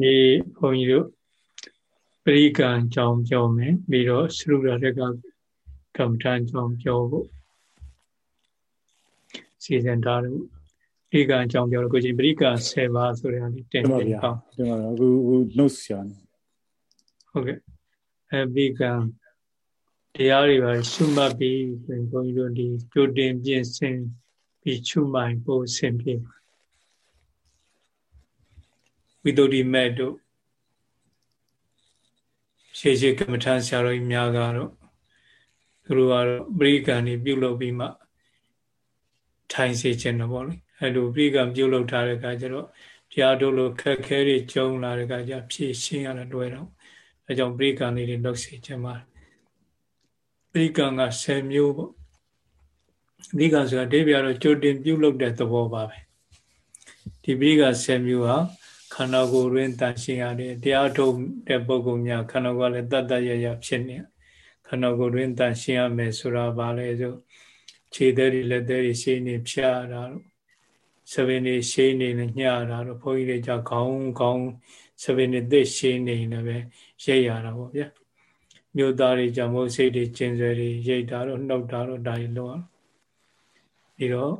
ဒီဘုန်းကြီးတို့ပရိကံကြောင်းပြောမယ်ပြီးတော့သရုရတကကမ္မထံကြောင်းပြောဖို့စီစဉ်ထားတယ်ပရိကံကြောင်းပြောလို့ကိုချင်းပရိကံ10ပါးဆိုတဲ့အလေးတင်တင်ပါတင်ပါအခုအခု notes ရှာနေဟုတ်ကဲ့အဲပရိကံတရားတွေပါရှုမှတ်ပြီးဆိုရင်ဘုန်းကြီးတို့ဒီကြိုတင်ပြင်ဆင်ပြီးချူမိုင်ပို့ဆင်ပြေ ဝိသုဒ္ဓိမဲ့တို့ရှေးရှေးကမ္မထာဆရာတော်ကြီးများကတော့သူတို့ကတော့ပရိကံနေပြုလုပ်ပြီးမှထိုင်စေခြင်းတော့ဗောလေအဲလိုပရိကံပြုလုပ်ထားတဲ့အခါကျတော့တရားတို့လိုခက်ခဲတွေကြုံလာတဲ့အခါကျဖြည့်ရှင်းရတာတွေ့တော့အဲကြောင့်ပရိကံလေးတွေလုပ်စေခြင်းပါပရိကံက10မျိုးပေါ့ပရိကံဆိုတာအဓိပ္ပာယ်တော့ကြိုတင်ပြုလုပ်တဲ့သဘောပါပဲဒီပရိကံ10မျိုးဟာ ခန္ဓာကိုယ်တွင်တန်ရှင်းရတယ်တရားထုတ်တဲ့ပုဂ္ဂိုလ်များခန္ဓာကိုယ်လည်းတတ်တတ်ရရဖြစ်နေခန္ဓာကိုယ်တွင်တန်ရှင်းရမယ်ဆိုတာဘာလဲဆိုခြေသေးတွေလက်သေးတွေရှင်းနေဖြားတာတို့စပင်းတွေရှင်းနေနဲ့ညှတာတို့ဘုန်းကြီးတွေကြောင့်ခေါင်းခေါင်းစပင်းတွေသိရှင်းနေနေပဲရိတ်ရတာပေါ့ဗျာမြို့သားတွေကြောင့်မို့စိတ်တွေကျင်စွဲတွေရိတ်တာတို့နှုတ်တာတို့ဒါတွေလုံးအောင်ပြီးတော့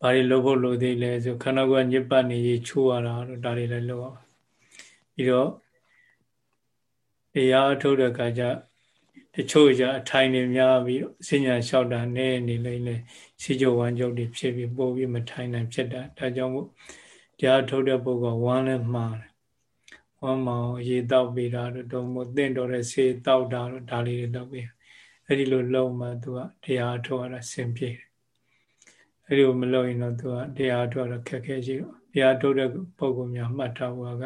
ဘာတွေလုပ်ဖို့လိုသေးလဲဆိုခန္ဓာကိုယ်ညစ်ပတ်နေရေးချိုးရတာတော့ဒါတွေလည်းလုပ်အောင်ပြီးတော့တရားထုတ်တဲ့အခါကျတချို့ကြအထိုင်နေများပြီးတော့စဉ္ညာလျှောက်တာနဲနေလိမ့်လေစီကြဝမ်းကြုတ်တွေဖြစ်ပြီးပို့ပြီးမထိုင်နိုင်ဖြစ်တာဒါကြောင့်မို့တရားထုတ်တဲ့ပုဂ္ဂိုလ်ဝမ်းလည်းမှားတယ်ဝမ်းမောင်ရေတောက်ပေးတာတို့တော့မို့တင့်တော်တဲ့ဆေးတောက်တာတို့ဒါလေးတွေလုပ်ပေးအဲ့ဒီလိုလုပ်မှသူကတရားထုတ်ရတာစင်ပြေတယ် အဲ့ဒီကိုမလုပ်ရင်တော့သူကတရားထုတ်တော့ခက်ခဲရှိတော့တရားထုတ်တဲ့ပုံကများမှတ်ထားဖို့က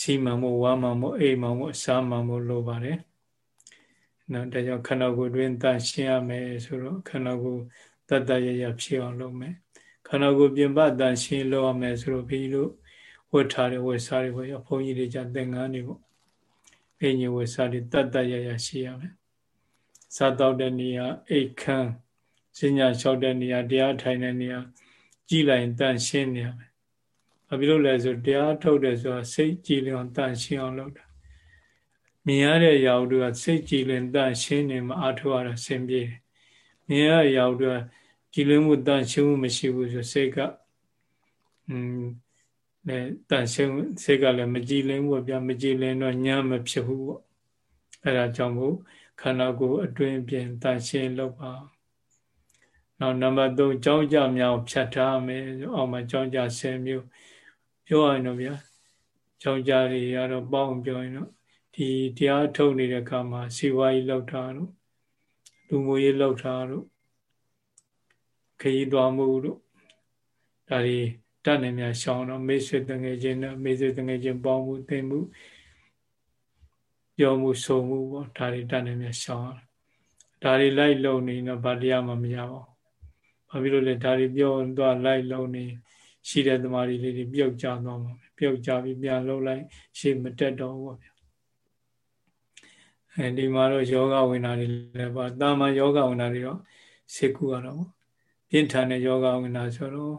စီမံမှုဝါမံမှုအိမ်မံမှုအစာမံမှုလိုပါတယ်နော်ဒါကြောင့်ခန္ဓာကိုယ်တွင်တန်ရှင်းရမယ်ဆိုတော့ခန္ဓာကိုယ်တတ်တရရဖြစ်အောင်လုပ်မယ်ခန္ဓာကိုယ်ပြင်ပတန်ရှင်းလုပ်ရမယ်ဆိုတော့ဘီတို့ဝတ်ထားတဲ့ဝတ်စားတွေပေါ့ရဘုန်းကြီးတွေကြသင်္ကန်းတွေပေါ့အင်းကြီးဝတ်စားတွေတတ်တရရရှိရမယ်စားတော့တဲ့နေရာအိတ်ခမ်း စဉ္ညာလျှောက်တဲ့နေရာတရားထိုင်တဲ့နေရာကြည်လိုက်တန်ရှင်းနေရမယ်။ဘာဖြစ်လို့လဲဆိုတရားထုတ်တယ်ဆိုတာစိတ်ကြည်လင်တန်ရှင်းအောင်လုပ်တာ။မြင်ရတဲ့အရာတို့ကစိတ်ကြည်လင်တန်ရှင်းနေမှအထောက်ရတာဆင်ပြေတယ်။မြင်ရတဲ့အရာတို့ကကြည်လင်မှုတန်ရှင်းမှုမရှိဘူးဆိုစိတ်ကอืมလည်းတန်ရှင်းစိတ်ကလည်းမကြည်လင်ဘူးဗျာမကြည်လင်တော့ညံမဖြစ်ဘူးပေါ့။အဲဒါကြောင့်မို့ခန္ဓာကိုယ်အတွင်းပြင်တန်ရှင်းလုပ်ပါ။ နောက်နံပါတ်3ကြောင်းကြမြောင်ဖြတ်ထားမယ်အောက်မှာကြောင်းကြ10မျိုးပြောရရင်တော့ဗျာကြောင်းကြတွေရတော့ပေါင်းပြောရင်တော့ဒီတရားထုတ်နေတဲ့အခါမှာစီဝါကြီးလောက်တာတို့လူမှုရေးလောက်တာတို့ခရီးသွားမှုတို့ဒါတွေတတ်နေများရှောင်းတော့မေဆွေတငယ်ချင်းနဲ့မေဆွေတငယ်ချင်းပေါင်းမှုသင်မှုပြောမှုဆိုမှုပေါ့ဒါတွေတတ်နေများရှောင်းဒါတွေလိုက်လုံနေတော့ဗာတရားမှမရပါဘူး ဘာဖြစ်လို့လဲဒါတွေပြောသွားလိုက်လုံးနေရှိတဲ့သမားတွေလေးတွေပြုတ်ကြသွားမှာပြုတ်ကြပြီးပြန်လှုပ်လိုက်ရှေ့မတက်တော့ဘူးဗျအဲဒီမှာတော့ယောဂဝင်တာတွေလည်းပါတာမန်ယောဂဝင်တာတွေတော့စိတ်ကူရတော့ပြင်းထန်တဲ့ယောဂဝင်တာဆိုတော့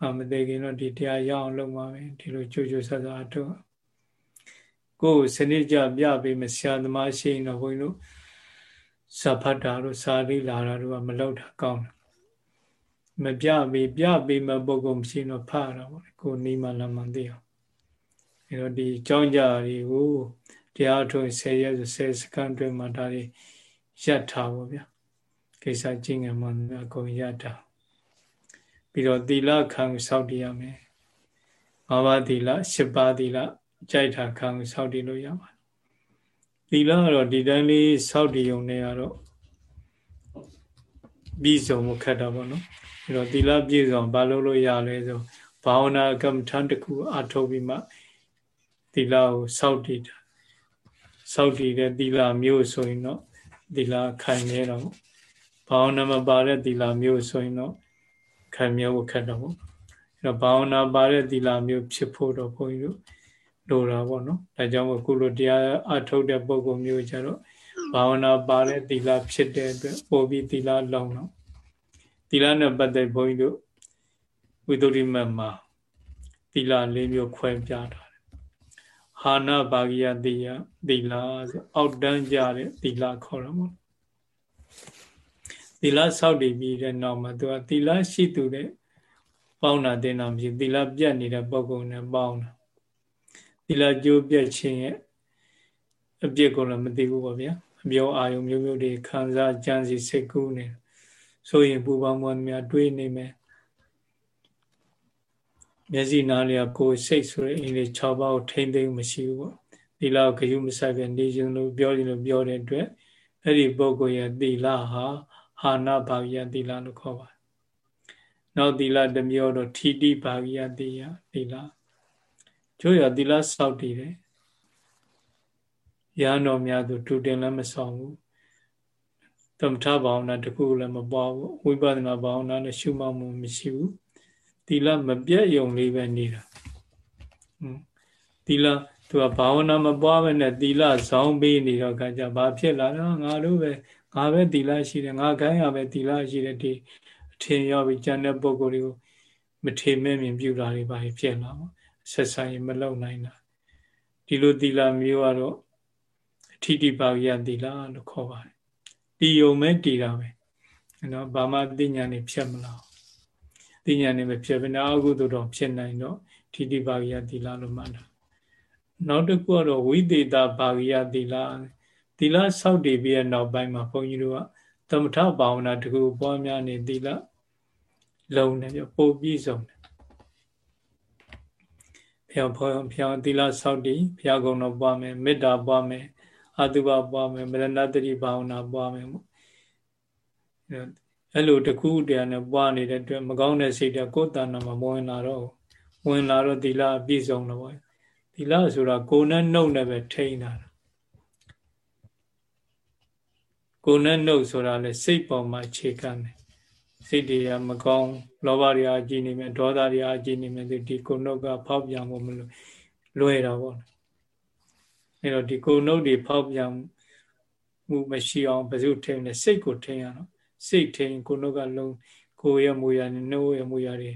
အမသိခင်တော့ဒီတရားရအောင်လုပ်မှာပဲဒီလိုကြိုးကြိုးဆဆအထုတ်ကိုယ်စနစ်ကြပြပေးမဆရာသမားရှိရင်တော့ဘုန်းကြီးတို့စာဖတ်တာတို့စာလေးလာတာတို့ကမလောက်တာကောင်းတယ် မပြပေးပြပေးမဲ့ပုဂ္ဂိုလ်မရှိတော့ဖားတာပေါ့ကိုနီးမှလာမှသိအောင်အဲတော့ဒီကြောင်းကြတွေကိုတရားထုံး10ရက်10စက္ကန့်တွင်မှဒါတွေရပ်ထားပါဗျာကိစ္စချင်းငယ်မှအကုန်ရပ်ထားပြီးတော့သီလခံစောင့်တည်ရမယ်၅ပါးသီလ၈ပါးသီလကြိုက်တာခံစောင့်တည်လို့ရပါတယ်သီလကတော့ဒီတိုင်းလေးစောင့်တည်ုံနဲ့ကတော့ပြီးဆုံးမခက်တာပေါ့နော် အဲတော့သီလပြည့်စုံဘာလို့လို့ရလဲဆိုဘာဝနာကမ္မထန်တစ်ခုအထုတ်ပြီးမှသီလကိုစောင့်တည်တာစောင့်တည်တဲ့သီလမျိုးဆိုရင်တော့သီလခိုင်နေတော့ဘာဝနာမပါတဲ့သီလမျိုးဆိုရင်တော့ခိုင်မြဲဖို့ခက်တော့ပေါ့အဲတော့ဘာဝနာပါတဲ့သီလမျိုးဖြစ်ဖို့တော့ဘုန်းကြီးတို့လိုတာပေါ့နော်ဒါကြောင့်မို့ခုလိုတရားအထုတ်တဲ့ပုံကုမျိုးကြတော့ဘာဝနာပါတဲ့သီလဖြစ်တဲ့အတွက်ပို့ပြီးသီလလောင်းတော့သီ လနဲ့ပတ်သက်ဘုန်းကြီးတို့ဝိသုဒ္ဓိမတ်မှာသီလ၄မျိုးခွဲပြထားတယ်ဟာနာဘာဂိယသီယသီလဆိုအောက်တန်းကြတဲ့သီလခေါ်ရမှာသီလဆောက်တည်ပြီးတဲ့နောက်မှာသူကသီလရှိသူတဲ့ပေါင်းတာတင်တာမရှိသီလပြတ်နေတဲ့ပုဂ္ဂိုလ်နဲ့ပေါင်းတာသီလကြိုးပြတ်ခြင်းရဲ့အပြစ်ကိုလည်းမသိဘူးပေါ့ဗျာအပြောအာယုမျိုးမျိုးတွေခံစားကြံစီစိတ်ကူးနေ ဆိုရင်ပူပေါင်းမွန်များတွေးနေမယ်မျက်စိနားလျာကိုယ်စိတ်ဆိုတဲ့အင်္ဂလိပ်6ပါးကိုထိမ့်သိမ်းမရှိဘူးပေါ့သီလကိုဂယုမဆိုင်ပဲနေခြင်းလို့ပြောရင်လို့ပြောတဲ့အတွက်အဲ့ဒီပုဂ္ဂိုလ်ရဲ့သီလဟာဟာနာဘာဝိယသီလလို့ခေါ်ပါတယ်နောက်သီလတစ်မျိုးတော့ထီတိဘာဝိယသီယသီလကျိုးရသီလစောက်တည်တယ်ရဟန်းတော်များသူတူတင်လည်းမဆောင်ဘူး သမထဘာဝနာတခုလည်းမပွားဘူးဝိပဿနာဘာဝနာနဲ့ရှုမှတ်မှုမရှိဘူးသီလမပြတ်ယုံလေးပဲနေတာသီလသူကဘာဝနာမပွားပဲနဲ့သီလဇောင်းပေးနေတော့ကကြဘာဖြစ်လာတော့ငါတို့ပဲငါပဲသီလရှိတယ်ငါခိုင်းရပဲသီလရှိတယ်ဒီအထင်ရောက်ပြီးကျန်တဲ့ပုံကိုယ်တွေကိုမထေမဲ့မြင်ပြုတာတွေပါဖြစ်လာပေါ့ဆက်ဆံရင်မလုံနိုင်တာဒီလိုသီလမျိုးကတော့အဋ္ဌိပါရိယသီလလို့ခေါ်ပါတယ် တီယုံမဲ့တည်တာပဲနော်ဘာမှသိညာနေဖြတ်မလားသိညာနေမဖြတ်ဘဲနဲ့အကုသိုလ်တော့ဖြစ်နိုင်တော့ဋ္ဌိပါရိယသီလလို့မှတ်တာနောက်တစ်ခုကတော့ဝိသေသပါရိယသီလသီလဆောက်တည်ပြီးတဲ့နောက်ပိုင်းမှာဘုန်းကြီးတို့ကသမထဘာဝနာတကူပွားများနေသီလလုံးတယ်ပြပို့ပြီးဆုံးတယ်ဘုရားဘုရားဘုရားသီလဆောက်တည်ဘုရားကုံတော်ပွားမယ်မေတ္တာပွားမယ် အတုပပွားမယ်မရဏတတိဘာဝနာပွားမယ်ပေါ့အဲ့လိုတကူတရားနဲ့ပွားနေတဲ့အတွက်မကောင်းတဲ့စိတ်တွေကိုယ်တဏ္ဍာမှာဝင်လာတော့ဝင်လာတော့သီလအပြည့်စုံတော့ပေါ့သီလဆိုတာကိုယ်နဲ့နှုတ်နဲ့ပဲထိန်းတာကိုယ်နဲ့နှုတ်ဆိုတာလေစိတ်ပေါ်မှာခြေခံတယ်စိတ်တွေကမကောင်းလောဘတွေအကြည့်နေမယ်ဒေါသတွေအကြည့်နေမယ်ဒီကိုယ်နှုတ်ကဖောက်ပြန်ဖို့မလို့လွယ်တာပေါ့ အဲတော့ဒီကိုယ်နှုတ်တွေဖောက်ပြန်မှုမရှိအောင်ဘယ်သူထိန်းလဲစိတ်ကိုထိန်းရတော့စိတ်ထိန်းကိုယ်နှုတ်ကလုံးကိုယ်ရဲ့မူရနဲ့နှုတ်ရဲ့မူရတွေ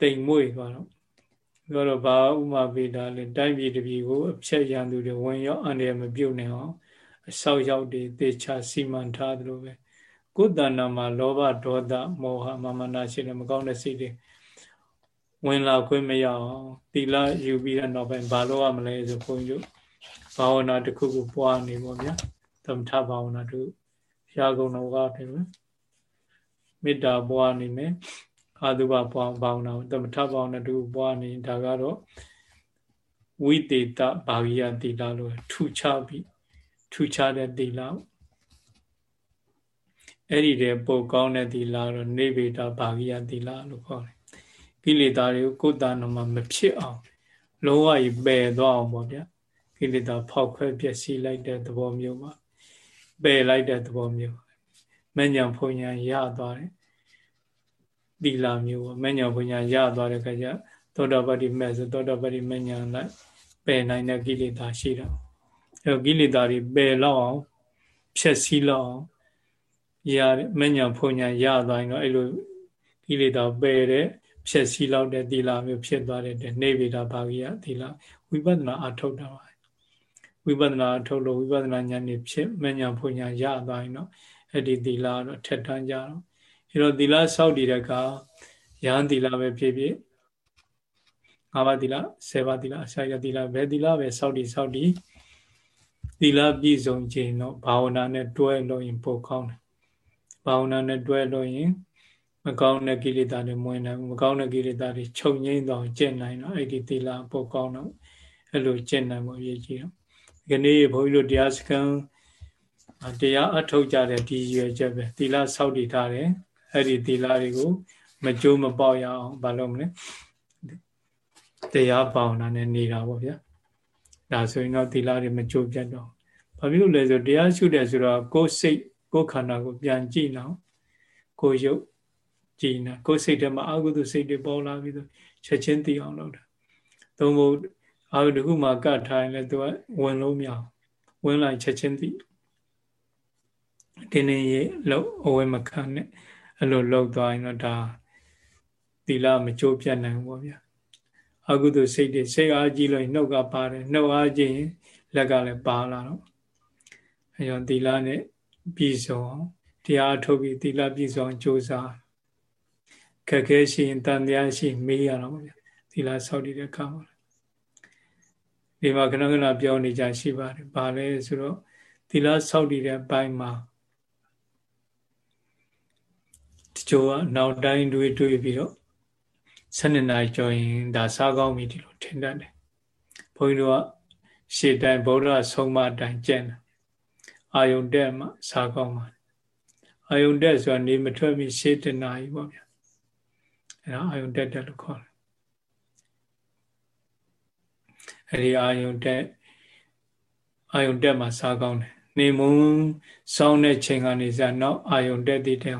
တိမ်မွေ့သွားတော့ပြောတော့ဘာဥမာပေးတာလဲတိုင်းပြည်တစ်ပြည်ကိုအဖြက်ရန်သူတွေဝင်ရောက်အန္တရာယ်မပြုတ်နိုင်အောင်အဆောက်ရောက်တွေသေချာစီမံထားသလိုပဲကိုယ်တဏ္ဍာမှာလောဘဒေါသမောဟမာမနာရှိတဲ့မကောင်းတဲ့စိတ်တွေ ဝင်လာခွင့်မရအောင်သီလယူပြီးတဲ့နောက်ပိုင်းဘာလို့ရမလဲဆိုဘုန်းကြီးဘာဝနာတစ်ခုခုပွားနေပေါ့ဗျာသမထဘာဝနာတို့ဘုရားကုံတော်ကတယ်မေတ္တာပွားနေမယ်အာသုဘပွားဘာဝနာသမထဘာဝနာတို့ပွားနေဒါကတော့ဝိတေတဘာဝိယသီလလို့ထူခြားပြီးထူခြားတဲ့သီလအဲ့ဒီတဲ့ပိုကောင်းတဲ့သီလတော့နေဗေဒဘာဝိယသီလလို့ခေါ်တယ် ကိလေသာတွေကိုကိုယ်တဏ္ဍမှာမဖြစ်အောင်လုံးဝကြီးပယ်သွားအောင်ပေါ့ဗျာကိလေသာဖောက်ခွဲပျက်စီးလိုက်တဲ့သဘောမျိုးပါပယ်လိုက်တဲ့သဘောမျိုးမဉ္ဇဉ်ဖုန်ညာရသွားတယ်သီလမျိုးပေါ့မဉ္ဇဉ်ဖုန်ညာရသွားတဲ့ခါကျသောတာပတိမဲ့ဆိုသောတာပတိမဉ္ဇဉ်လိုက်ပယ်နိုင်တဲ့ကိလေသာရှိတာအဲကိလေသာတွေပယ်လောက်အောင်ဖြည့်ဆည်းလောက်အောင်ရမဉ္ဇဉ်ဖုန်ညာရသွားရင်တော့အဲ့လိုကိလေသာပယ်တဲ့ ဖြည့်ဆည်းလောက်တဲ့သီလမျိုးဖြစ်သွားတဲ့နေဗေဒဘာဂိယသီလဝိပဿနာအထုတ်တာပါဝိပဿနာအထုတ်လို့ဝိပဿနာဉာဏ်นี่ဖြစ်မဉဏ်ဖွညာရသွားရင်တော့အဲ့ဒီသီလတော့ထက်တန်းကြတော့အဲတော့သီလစောက်တည်တဲ့အခါယဟန်သီလပဲဖြစ်ဖြစ်၅ပါးသီလ၁၀ပါးသီလအစာရသီလဘယ်သီလပဲစောက်တည်စောက်တည်သီလပြည့်စုံခြင်းတော့ဘာဝနာနဲ့တွဲလို့ရင်ပိုကောင်းတယ်ဘာဝနာနဲ့တွဲလို့ရင် မကောင်းတဲ့ကိလေသာတွေမဝင်နိုင်ဘူးမကောင်းတဲ့ကိလေသာတွေချုပ်ငိမ့်တော့ကျင့်နိုင်တော့အဲ့ဒီသီလပိုကောင်းတော့အဲ့လိုကျင့်နိုင်မှုအရေးကြီးတော့ဒီကနေ့ဘုန်းကြီးတို့တရားစခန်းတရားအထုတ်ကြတဲ့ဒီရွယ်ချက်ပဲသီလစောင့်တည်ထားတယ်အဲ့ဒီသီလတွေကိုမကြိုးမပေါက်ရအောင်မလုပ်မလဲတရားပေါအောင်နဲ့နေတာပေါ့ဗျာဒါဆိုရင်တော့သီလတွေမကြိုးပြတ်တော့ဘာဖြစ်လို့လဲဆိုတရားရှုတယ်ဆိုတော့ကိုယ်စိတ်ကိုယ်ခန္ဓာကိုပြန်ကြည့်တော့ကိုယ်ရုပ် ကြည်နေကိုယ်စိတ်ထဲမှာအကုသိုလ်စိတ်တွေပေါ်လာပြီးတော့ချက်ချင်းသိအောင်လုပ်တာသုံးဖို့အာရုံတစ်ခုမှကတ်ထိုင်လဲသူကဝင်လို့မရဝင်လိုက်ချက်ချင်းသိတင်းနေရေလောက်အဝဲမခံနဲ့အဲ့လိုလောက်သွားရင်တော့ဒါသီလမကြိုးပြတ်နိုင်ဘူးပေါ့ဗျာအကုသိုလ်စိတ်တွေစိတ်အားကြီးလို့နှုတ်ကပါတယ်နှုတ်အားကြီးရင်လက်ကလည်းပါလာတော့အဲကြောင့်သီလနဲ့ပြည်စုံအောင်တရားထုတ်ပြီးသီလပြည်စုံကြိုးစား ခက်ခဲရှိရင်တန်တရားရှိမေးရတော့ဗျာသီလဆောက်တည်တဲ့အခါမှာဒီမှာခဏခဏပြောနေကြရှိပါတယ်။ဘာလဲဆိုတော့သီလဆောက်တည်တဲ့ဘိုင်းမှာတချို့ကနောက်တိုင်းတွေးတွေးပြီးတော့12နာရီကျော်ရင်ဒါစားကောင်းပြီဒီလိုထင်တတ်တယ်။ဘုန်းကြီးတို့ကရှေ့တိုင်းဗုဒ္ဓဆုံးမတိုင်းကျင့်တယ်။အာယုန်တက်မှစားကောင်းပါအာယုန်တက်ဆိုတာနေမထွက်မီရှေ့တနာရီပေါ့ဗျာ။ အဲဒါအာယုန်တက်တက်လို့ခေါ်တယ်အဲဒီအာယုန်တက်အာယုန်တက်မှာစားကောင်းတယ်နေမုံစောင်းတဲ့ချိန်ကနေစနောက်အာယုန်တက်တည်တဲ့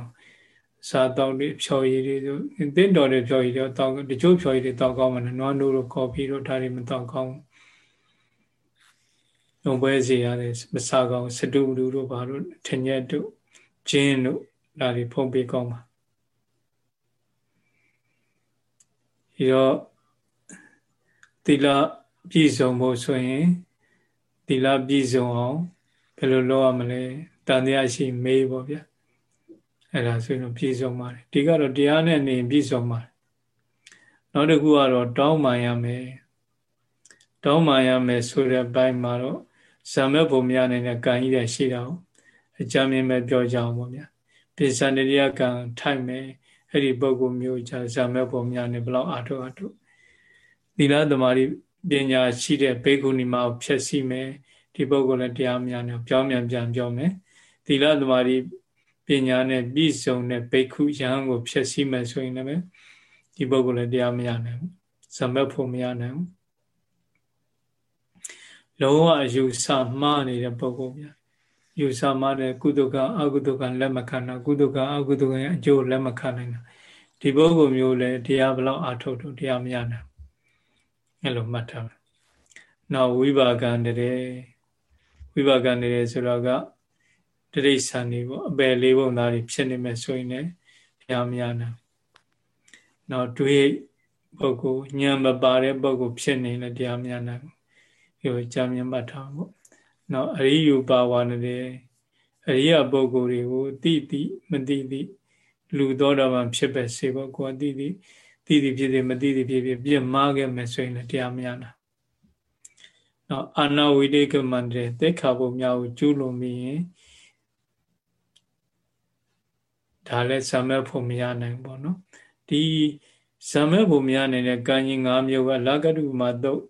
စားတော့ဒီဖြော်ရည်တွေဆိုသင့်တော်တဲ့ဖြော်ရည်တွေတောက်တချို့ဖြော်ရည်တွေတောက်ကောင်းမှနွားနိုးတို့ကော်ဖီတို့ဒါတွေမတောက်ကောင်းလုံပွဲစီရတယ်မစားကောင်းစတူလူတို့ဘာတို့ထင်ရက်တို့ဂျင်းတို့ဒါတွေဖုံးပေးကောင်းပါ ဒီတော့သီလပြည့်စုံဖို့ဆိုရင်သီလပြည့်စုံအောင်ဘယ်လိုလုပ်ရမလဲတန်တရားရှိမေးပေါ့ဗျာအဲ့ဒါဆိုရင်ပြည့်စုံပါတယ်ဒီကတော့တရားနဲ့နေပြည့်စုံပါတယ်နောက်တစ်ခုကတော့တောင်းပန်ရမယ်တောင်းပန်ရမယ်ဆိုတဲ့ဘိုင်းမှာတော့ဇံမဲ့ပုံများနေတဲ့ကံကြီးတွေရှိတာကိုအကြမ်းမြင်မဲ့ပြောကြအောင်ပေါ့ဗျာပိဿန္တရိယကံထိုက်မယ် အဲ့ဒီပုဂ္ဂိုလ်မျိုးじゃဇံမဲ့ပုံများနေဘလောက်အာထုအာထုသီလသမารိပညာရှိတဲ့ဘေကုဏီမကိုဖြည့်ဆည်းမယ်ဒီပုဂ္ဂိုလ်လည်းတရားများနေပြောင်းပြန်ပြန်ပြောမယ်သီလသမารိပညာနဲ့ပြည့်စုံတဲ့ဘေကုယဟန်ကိုဖြည့်ဆည်းမယ်ဆိုရင်လည်းဒီပုဂ္ဂိုလ်လည်းတရားမရနိုင်ဘူးဇမတ်ဖို့မရနိုင်ဘူးလုံးဝယူဆမှားနေတဲ့ပုဂ္ဂိုလ်များ ယူဆမှားတဲ့ကုသကအကုသကလက်မခံတာကုသကအကုသကရဲ့အကျိုးလက်မခံနိုင်တာဒီပုဂ္ဂိုလ်မျိုးလည်းတရားဘလောက်အာထုတ်တော့တရားမရနိုင်အဲ့လိုမှတ်ထားမယ်။နောက်ဝိပါကံတည်းဝိပါကံတည်းဆိုတော့ကတရိษံနေပေါ့အပယ်လေးပုံသားတွေဖြစ်နေမယ်ဆိုရင်လည်းတရားမရနိုင်။နောက်တွေးပုဂ္ဂိုလ်ဉာဏ်မပါတဲ့ပုဂ္ဂိုလ်ဖြစ်နေလည်းတရားမရနိုင်ဘူး။ဒီလိုကြာမြင်မှတ်ထားပေါ့။ နောက်အရိယပါဝါနည်းအရိယပုဂ္ဂိုလ်တွေကိုတိတိမတိတိလူသောတာပန်ဖြစ်ပဲစေဖို့ကိုယ်တိတိသိသည်ဖြစ်စေမသိသည်ဖြစ်ဖြစ်ပြစ်မှားခဲ့မယ်ဆိုရင်လည်းတရားမရနိုင်။နောက်အာနာဝိတေကမန္တေသက်ခါဖို့များကိုကျူးလွန်ပြီးရင်ဒါလည်းဇမက်ဖို့မရနိုင်ဘူးနော်။ဒီဇမက်ဖို့မရနိုင်တဲ့ကံကြီး၅မျိုးကလာကတုမှာတော့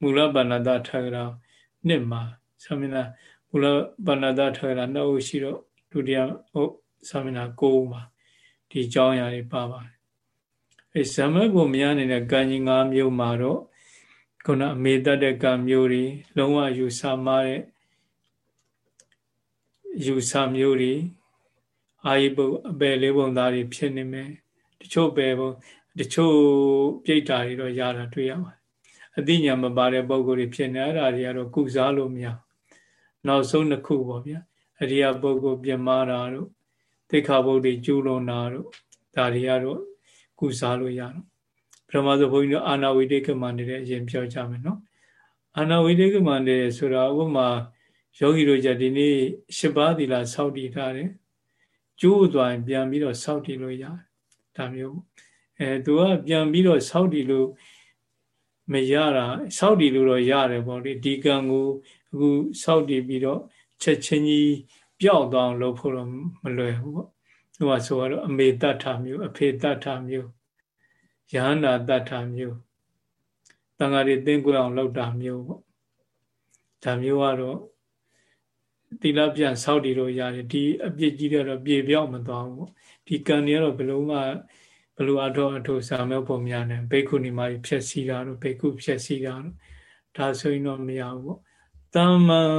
မူလပါဏတထဂရာနှစ်မှာ သမဏမူလပါဏတထဂရာနှစ်အုပ်ရှိတော့ဒုတိယဟုတ်သမဏ၉မှာဒီအကြောင်းအရာတွေပါပါတယ်အဲဇမတ်ကိုမရနေတဲ့ကံကြီး၅မျိုးမှာတော့ခုနအမေတတ်တဲ့ကံမျိုးတွေလုံးဝယူဆမှားတဲ့ယူဆမျိုးတွေအာယပုအပယ်လေးပုံသားတွေဖြစ်နေမယ်တချို့ပယ်ပုံတချို့ပြိတ္တာတွေတော့ရတာတွေ့ရပါတယ်အသိဉာဏ်မပါတဲ့ပုံကိုယ်တွေဖြစ်နေအဲ့ဒါတွေကတော့ကုစားလို့မရ နောက်ဆုံးတစ်ခုပေါ့ဗျာအရိယပုဂ္ဂိုလ်ပြမတာတို့သိက္ခာပုဒ်တွေကျူးလွန်တာတို့ဒါတွေကတော့ကုစားလို့ရတော့ပထမဆုံးဘုန်းကြီးတို့အာနာဝိတေကမန္တရေအရင်ပြောကြမယ်နော်အာနာဝိတေကမန္တရေဆိုတာဥပမာယောဂီတို့ကြဒီနေ့ရှစ်ပါးသီလစောင့်တည်ထားတယ်ကျိုးသွားရင်ပြန်ပြီးတော့စောင့်တည်လို့ရတယ်ဒါမျိုးအဲသူကပြန်ပြီးတော့စောင့်တည်လို့မရတာစောင့်တည်လို့တော့ရတယ်ပေါ့လေဒီကံကို အခုစောင့်တည်ပြီးတော့ချက်ချင်းကြီးပျောက်သွားအောင်လုပ်ဖို့တော့မလွယ်ဘူးပေါ့သူကဆိုတော့အမေတ္ထမျိုးအဖေတ္ထမျိုးယဟန္တာတ္ထမျိုးတန်ဃာတွေသင်္ကွအောင်လောက်တာမျိုးပေါ့ဒါမျိုးကတော့သီလပြန်ဆောက်တည်လို့ရတယ်ဒီအပြစ်ကြီးတွေတော့ပြေပြောင်းမသွားဘူးပေါ့ဒီကံတွေကတော့ဘယ်လိုမှဘယ်လိုအထောအထောစာမေပုံများနေဘိက္ခုနီမကြီးဖြည့်စီတာတို့ဘိက္ခုဖြည့်စီတာတို့ဒါဆိုရင်တော့မရဘူးပေါ့ တာမန်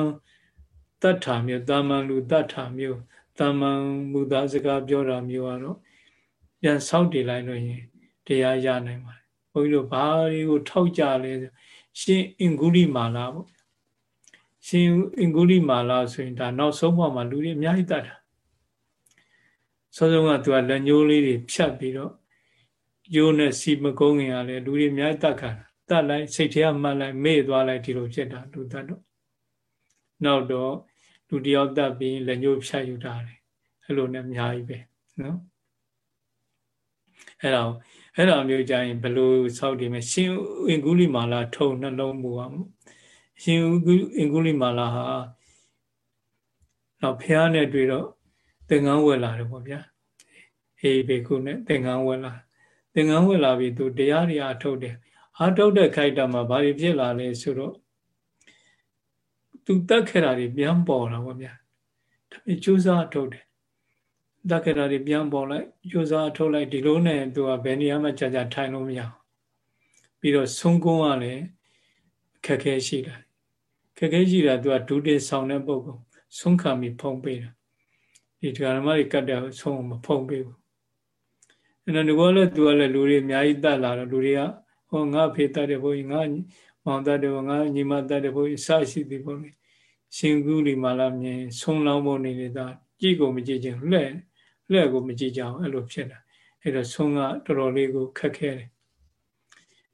တတ္ထာမျိုးတာမန်လူတတ္ထာမျိုးတာမန်မူသားစကားပြောတာမျိုးကတော့ပြန်ဆောက်တည်လိုက်လို့ရင်တရားရနိုင်ပါတယ်ဘုန်းကြီးတို့ဘာတွေကိုထောက်ကြလဲရှင်အင်္ဂုလိမာလာပေါ့ရှင်အင်္ဂုလိမာလာဆိုရင်ဒါနောက်ဆုံးပေါ်မှာလူတွေအများကြီးတတ်တာစောစောကသူကလက်ညိုးလေးတွေဖြတ်ပြီးတော့ယိုးနဲ့စီမကုန်းခင်ကလည်းလူတွေအများကြီးတတ်ခါတတ်လိုက်စိတ်ထဲကမှတ်လိုက်မေ့သွားလိုက်ဒီလိုဖြစ်တာလူတတ်တော့ နောက်တော့လူတယောက်တတ်ပြီးလက်ညှိုးဖြတ်ယူတာလေအဲ့လိုနဲ့အများကြီးပဲနော်အဲ့ဒါအဲ့ဒါမျိုးကြရင်ဘယ်လိုစောက်တည်မလဲရှင်အင်္ဂုလိမာလာထုံနှလုံးမူအောင်ရှင်အင်္ဂုလိမာလာဟာတော့ဖះနဲ့တွေ့တော့သင်္ကန်းဝယ်လာတယ်ပေါ့ဗျာဟေးဘေကုနဲ့သင်္ကန်းဝယ်လာသင်္ကန်းဝယ်လာပြီးသူတရားတွေအထုတ်တယ်အထုတ်တဲ့ခိုက်တာမှာဘာတွေဖြစ်လာလဲဆိုတော့ သူတက်ခဲ့တာတွေပြန်ပေါ်လာပေါ့ဗျာဒါပေမဲ့ကြိုးစားအထုတ်တယ်တက်ခဲ့တာတွေပြန်ပေါ်လိုက်ကြိုးစားအထုတ်လိုက်ဒီလိုနဲ့သူကဘယ်နေရာမှကြာကြာထိုင်လို့မရဘူးပြီးတော့ဆုံးကုန်းကလည်းခက်ခဲရှိတာခက်ခဲရှိတာသူကဒုတိယဆောင်တဲ့ပုဂ္ဂိုလ်ဆုံးခံပြီးဖုံးပေးတာဒီတရားဓမ္မတွေကတ်တယ်ဆုံးမဖုံးပေးဘူးအဲ့တော့ဒီကောလည်းသူကလည်းလူတွေအများကြီးတတ်လာတော့လူတွေကဟောငါဖေတတ်တယ်ဘုန်းကြီးငါ မောင်တတ်တယ်ဘုန်းငါညီမတတ်တယ်ဘုန်းကြီးစရှိသည်ဘုန်းကြီးရှင်ကူလီမာလာမြင်ဆုံးလောင်းဖို့နေနေတာကြည့်ကိုမကြည့်ခြင်းလှဲ့လှဲ့ကိုမကြည့်ကြအောင်အဲ့လိုဖြစ်တာအဲ့တော့ဆုံးကတော်တော်လေးကိုခက်ခဲတယ်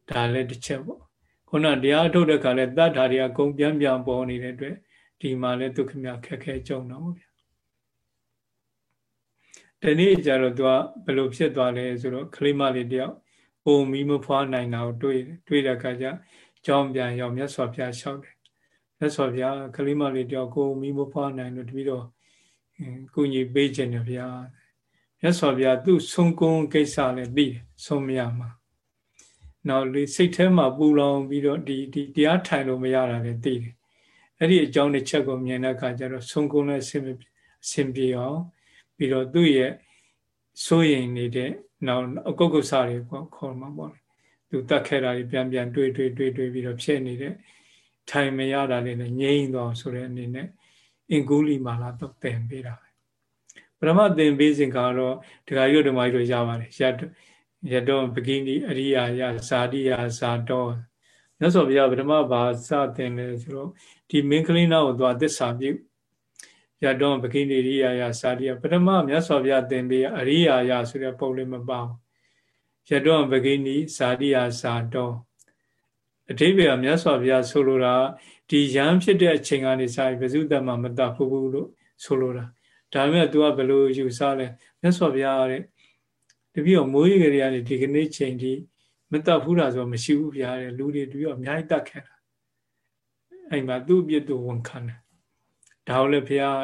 ဒါလည်းတစ်ချက်ပေါ့ခုနတရားထုတ်တဲ့ခါလဲတတ်တာတွေအကုန်ပြန်ပြန်ပေါ်နေတဲ့အတွက်ဒီမှာလဲဒုက္ခမြခက်ခဲကြုံတော့ဗျာဒီနေ့ကျတော့သူကဘယ်လိုဖြစ်သွားလဲဆိုတော့ကလေးမလေးတယောက်ပုံမီမဖွားနိုင်တာကိုတွေးတွေးတဲ့အခါကျ ကြောင်းပြန်ရောက်မြတ်စွာဘုရားလျှောက်တယ်မြတ်စွာဘုရားကလေးမလေးတယောက်ကိုမီမဖွားနိုင်လို့တပီတော့ကုညီပေးခြင်းတယ်ဗျာမြတ်စွာဘုရားသူ့ဆုံးကုန်းကိစ္စလည်းသိတယ်ဆုံးမရမှာနောက်လေစိတ်ထဲမှာပူလောင်ပြီးတော့ဒီဒီတရားထိုင်လို့မရတာလည်းသိတယ်အဲ့ဒီအကြောင်းတစ်ချက်ကိုမြင်တဲ့အခါကျတော့ဆုံးကုန်းလည်းအဆင်အဆင်ပြေအောင်ပြီးတော့သူ့ရဲ့စိုးရိမ်နေတဲ့နောက်အကုတ်ကုဆာတွေပေါ့ခေါ်မှာပေါ့လေ သူတတ်ခဲ့တာတွေပြန်ပြန်တွေးတွေးတွေးတွေးပြီးတော့ဖြစ်နေတဲ့ထိုင်မရတာတွေလည်းငြိမ့်သွားဆိုတဲ့အနေနဲ့အင်ကူလီမာလာတော့သင်ပေးတာပဲပရမသင်ပေးစဉ်ကတော့ဒကာရုပ်ဓမ္မကြီးတို့ရပါတယ်ရရတော့ပကိနီအရိယာယဇာတိယဇာတော်မြတ်စွာဘုရားပထမဘာစတင်လဲဆိုတော့ဒီမင်းကလေးနာကိုသွားသစ္စာပြုရတော့ပကိနေရိယာယစာတိယပထမမြတ်စွာဘုရားသင်ပေးအရိယာယဆိုတဲ့ပုံလေးမပေါဘူး ရတော့ပကိနိစာတိယစာတော်အတိပ္ပယ်မြတ်စွာဘုရားဆိုလိုတာဒီရန်ဖြစ်တဲ့အချိန်ကနေစပြီးဘဇုတ္တမမတဘူးဘူးလို့ဆိုလိုတာဒါပေမဲ့ तू ကဘယ်လိုယူဆလဲမြတ်စွာဘုရားတဲ့တပည့်တော်မိုးရေကလေးကနေဒီကနေ့ချိန်ထိမတတ်ဘူးလားဆိုမရှိဘူးဗျာတဲ့လူတွေတပည့်တော်အများကြီးတတ်ခဲ့တာအဲ့မှာသူ့အပြစ်သူဝန်ခံတယ်ဒါကိုလည်းဘုရား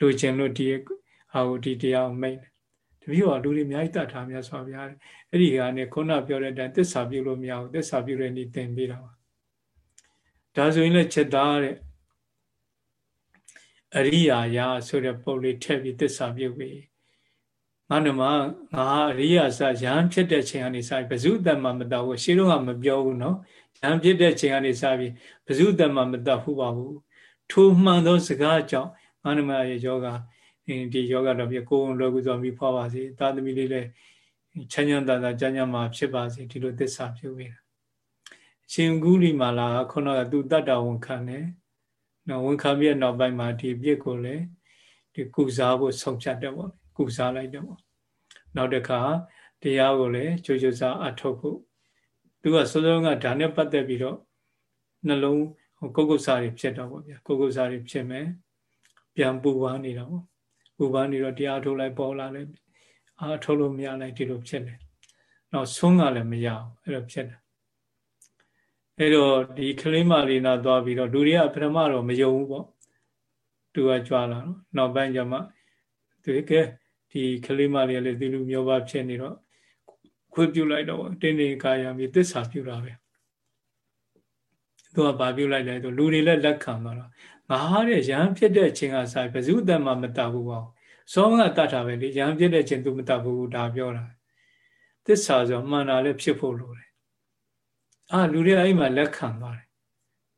လိုချင်လို့ဒီဟာကိုဒီတရားမိတ်တ ပည့်တော်လူတွေအများကြီးတတ်ထားများဆိုဗျာအဲ့ဒီကနေခုနပြောတဲ့အတိုင်းသစ္စာပြုလို့မရဘူးသစ္စာပြုတဲ့နည်းသင်ပေးတာပါဒါဆိုရင်လည်းချက်သားတဲ့အရိယာယဆိုတဲ့ပုံလေးထည့်ပြီးသစ္စာပြုပြီးငါနမငါအရိယာစရဟန်းဖြစ်တဲ့ချိန်ကနေစပြီးဘဇုတ္တမမတတ်ဘူးရှင်းတော့ကမပြောဘူးနော်ရဟန်းဖြစ်တဲ့ချိန်ကနေစပြီးဘဇုတ္တမမတတ်ဘူးပါဘူးထိုမှန်သောစကားကြောင့်ငါနမရဲ့ယောဂ ဒီယောဂတော့ပြကိုယ်လွယ်ကူစွာမိဖွားပါစေသာသမီလေးလည်းချမ်းချမ်းသာသာကြမ်းကြမ်းမှာဖြစ်ပါစေဒီလိုသစ္စာပြုပေးတာရှင်ကူလီမာလာကခုနကသူတတ္တဝန်ခံတယ်နော်ဝန်ခံပြီးနောက်ပိုင်းမှာဒီပြစ်ကိုလည်းဒီကုစားဖို့ဆုံးဖြတ်တယ်ပေါ့ကုစားလိုက်တယ်ပေါ့နောက်တစ်ခါတရားကိုလည်းကြိုးကြိုးစားအထောက်ဖို့သူကစောစောကဒါနဲ့ပတ်သက်ပြီးတော့နှလုံးကုတ်ကုတ်စားတွေဖြစ်တော့ပေါ့ဗျာကုတ်ကုတ်စားတွေဖြစ်မယ်ပြန်ပူပန်းနေတာပေါ့ ပူပန်းနေတော့တရားထုတ်လိုက်ပေါ်လာလိုက်အာထုတ်လို့မရလိုက်ဒီလိုဖြစ်တယ်နောက်ဆုံးကလည်းမရအောင်အဲ့လိုဖြစ်တယ်အဲ့တော့ဒီကလေးမလေးနာသွားပြီးတော့လူတွေကပထမတော့မယုံဘူးပေါ့သူကကြွားလာတော့နောက်ပိုင်းကျမှသူကဒီကလေးမလေးလည်းဒီလူမျိုးပါဖြစ်နေတော့ခွေးပြုတ်လိုက်တော့တင်းတင်းကာယံပြီးသစ္စာပြုတာပဲသူကဘာပြုတ်လိုက်လဲဆိုလူတွေလည်းလက်ခံသွားတော့ ငါတဲ့ရဟန်းဖြစ်တဲ့အချိန်ကစာဘယ်သူတတ်မှမတတ်ဘူးပေါ့စောကတတ်တာပဲလေရဟန်းဖြစ်တဲ့အချိန်သူမတတ်ဘူးဒါပြောတာသစ္စာဆိုမှန်တာလည်းဖြစ်ဖို့လိုတယ်အာလူတွေအဲ့မှာလက်ခံသွားတယ်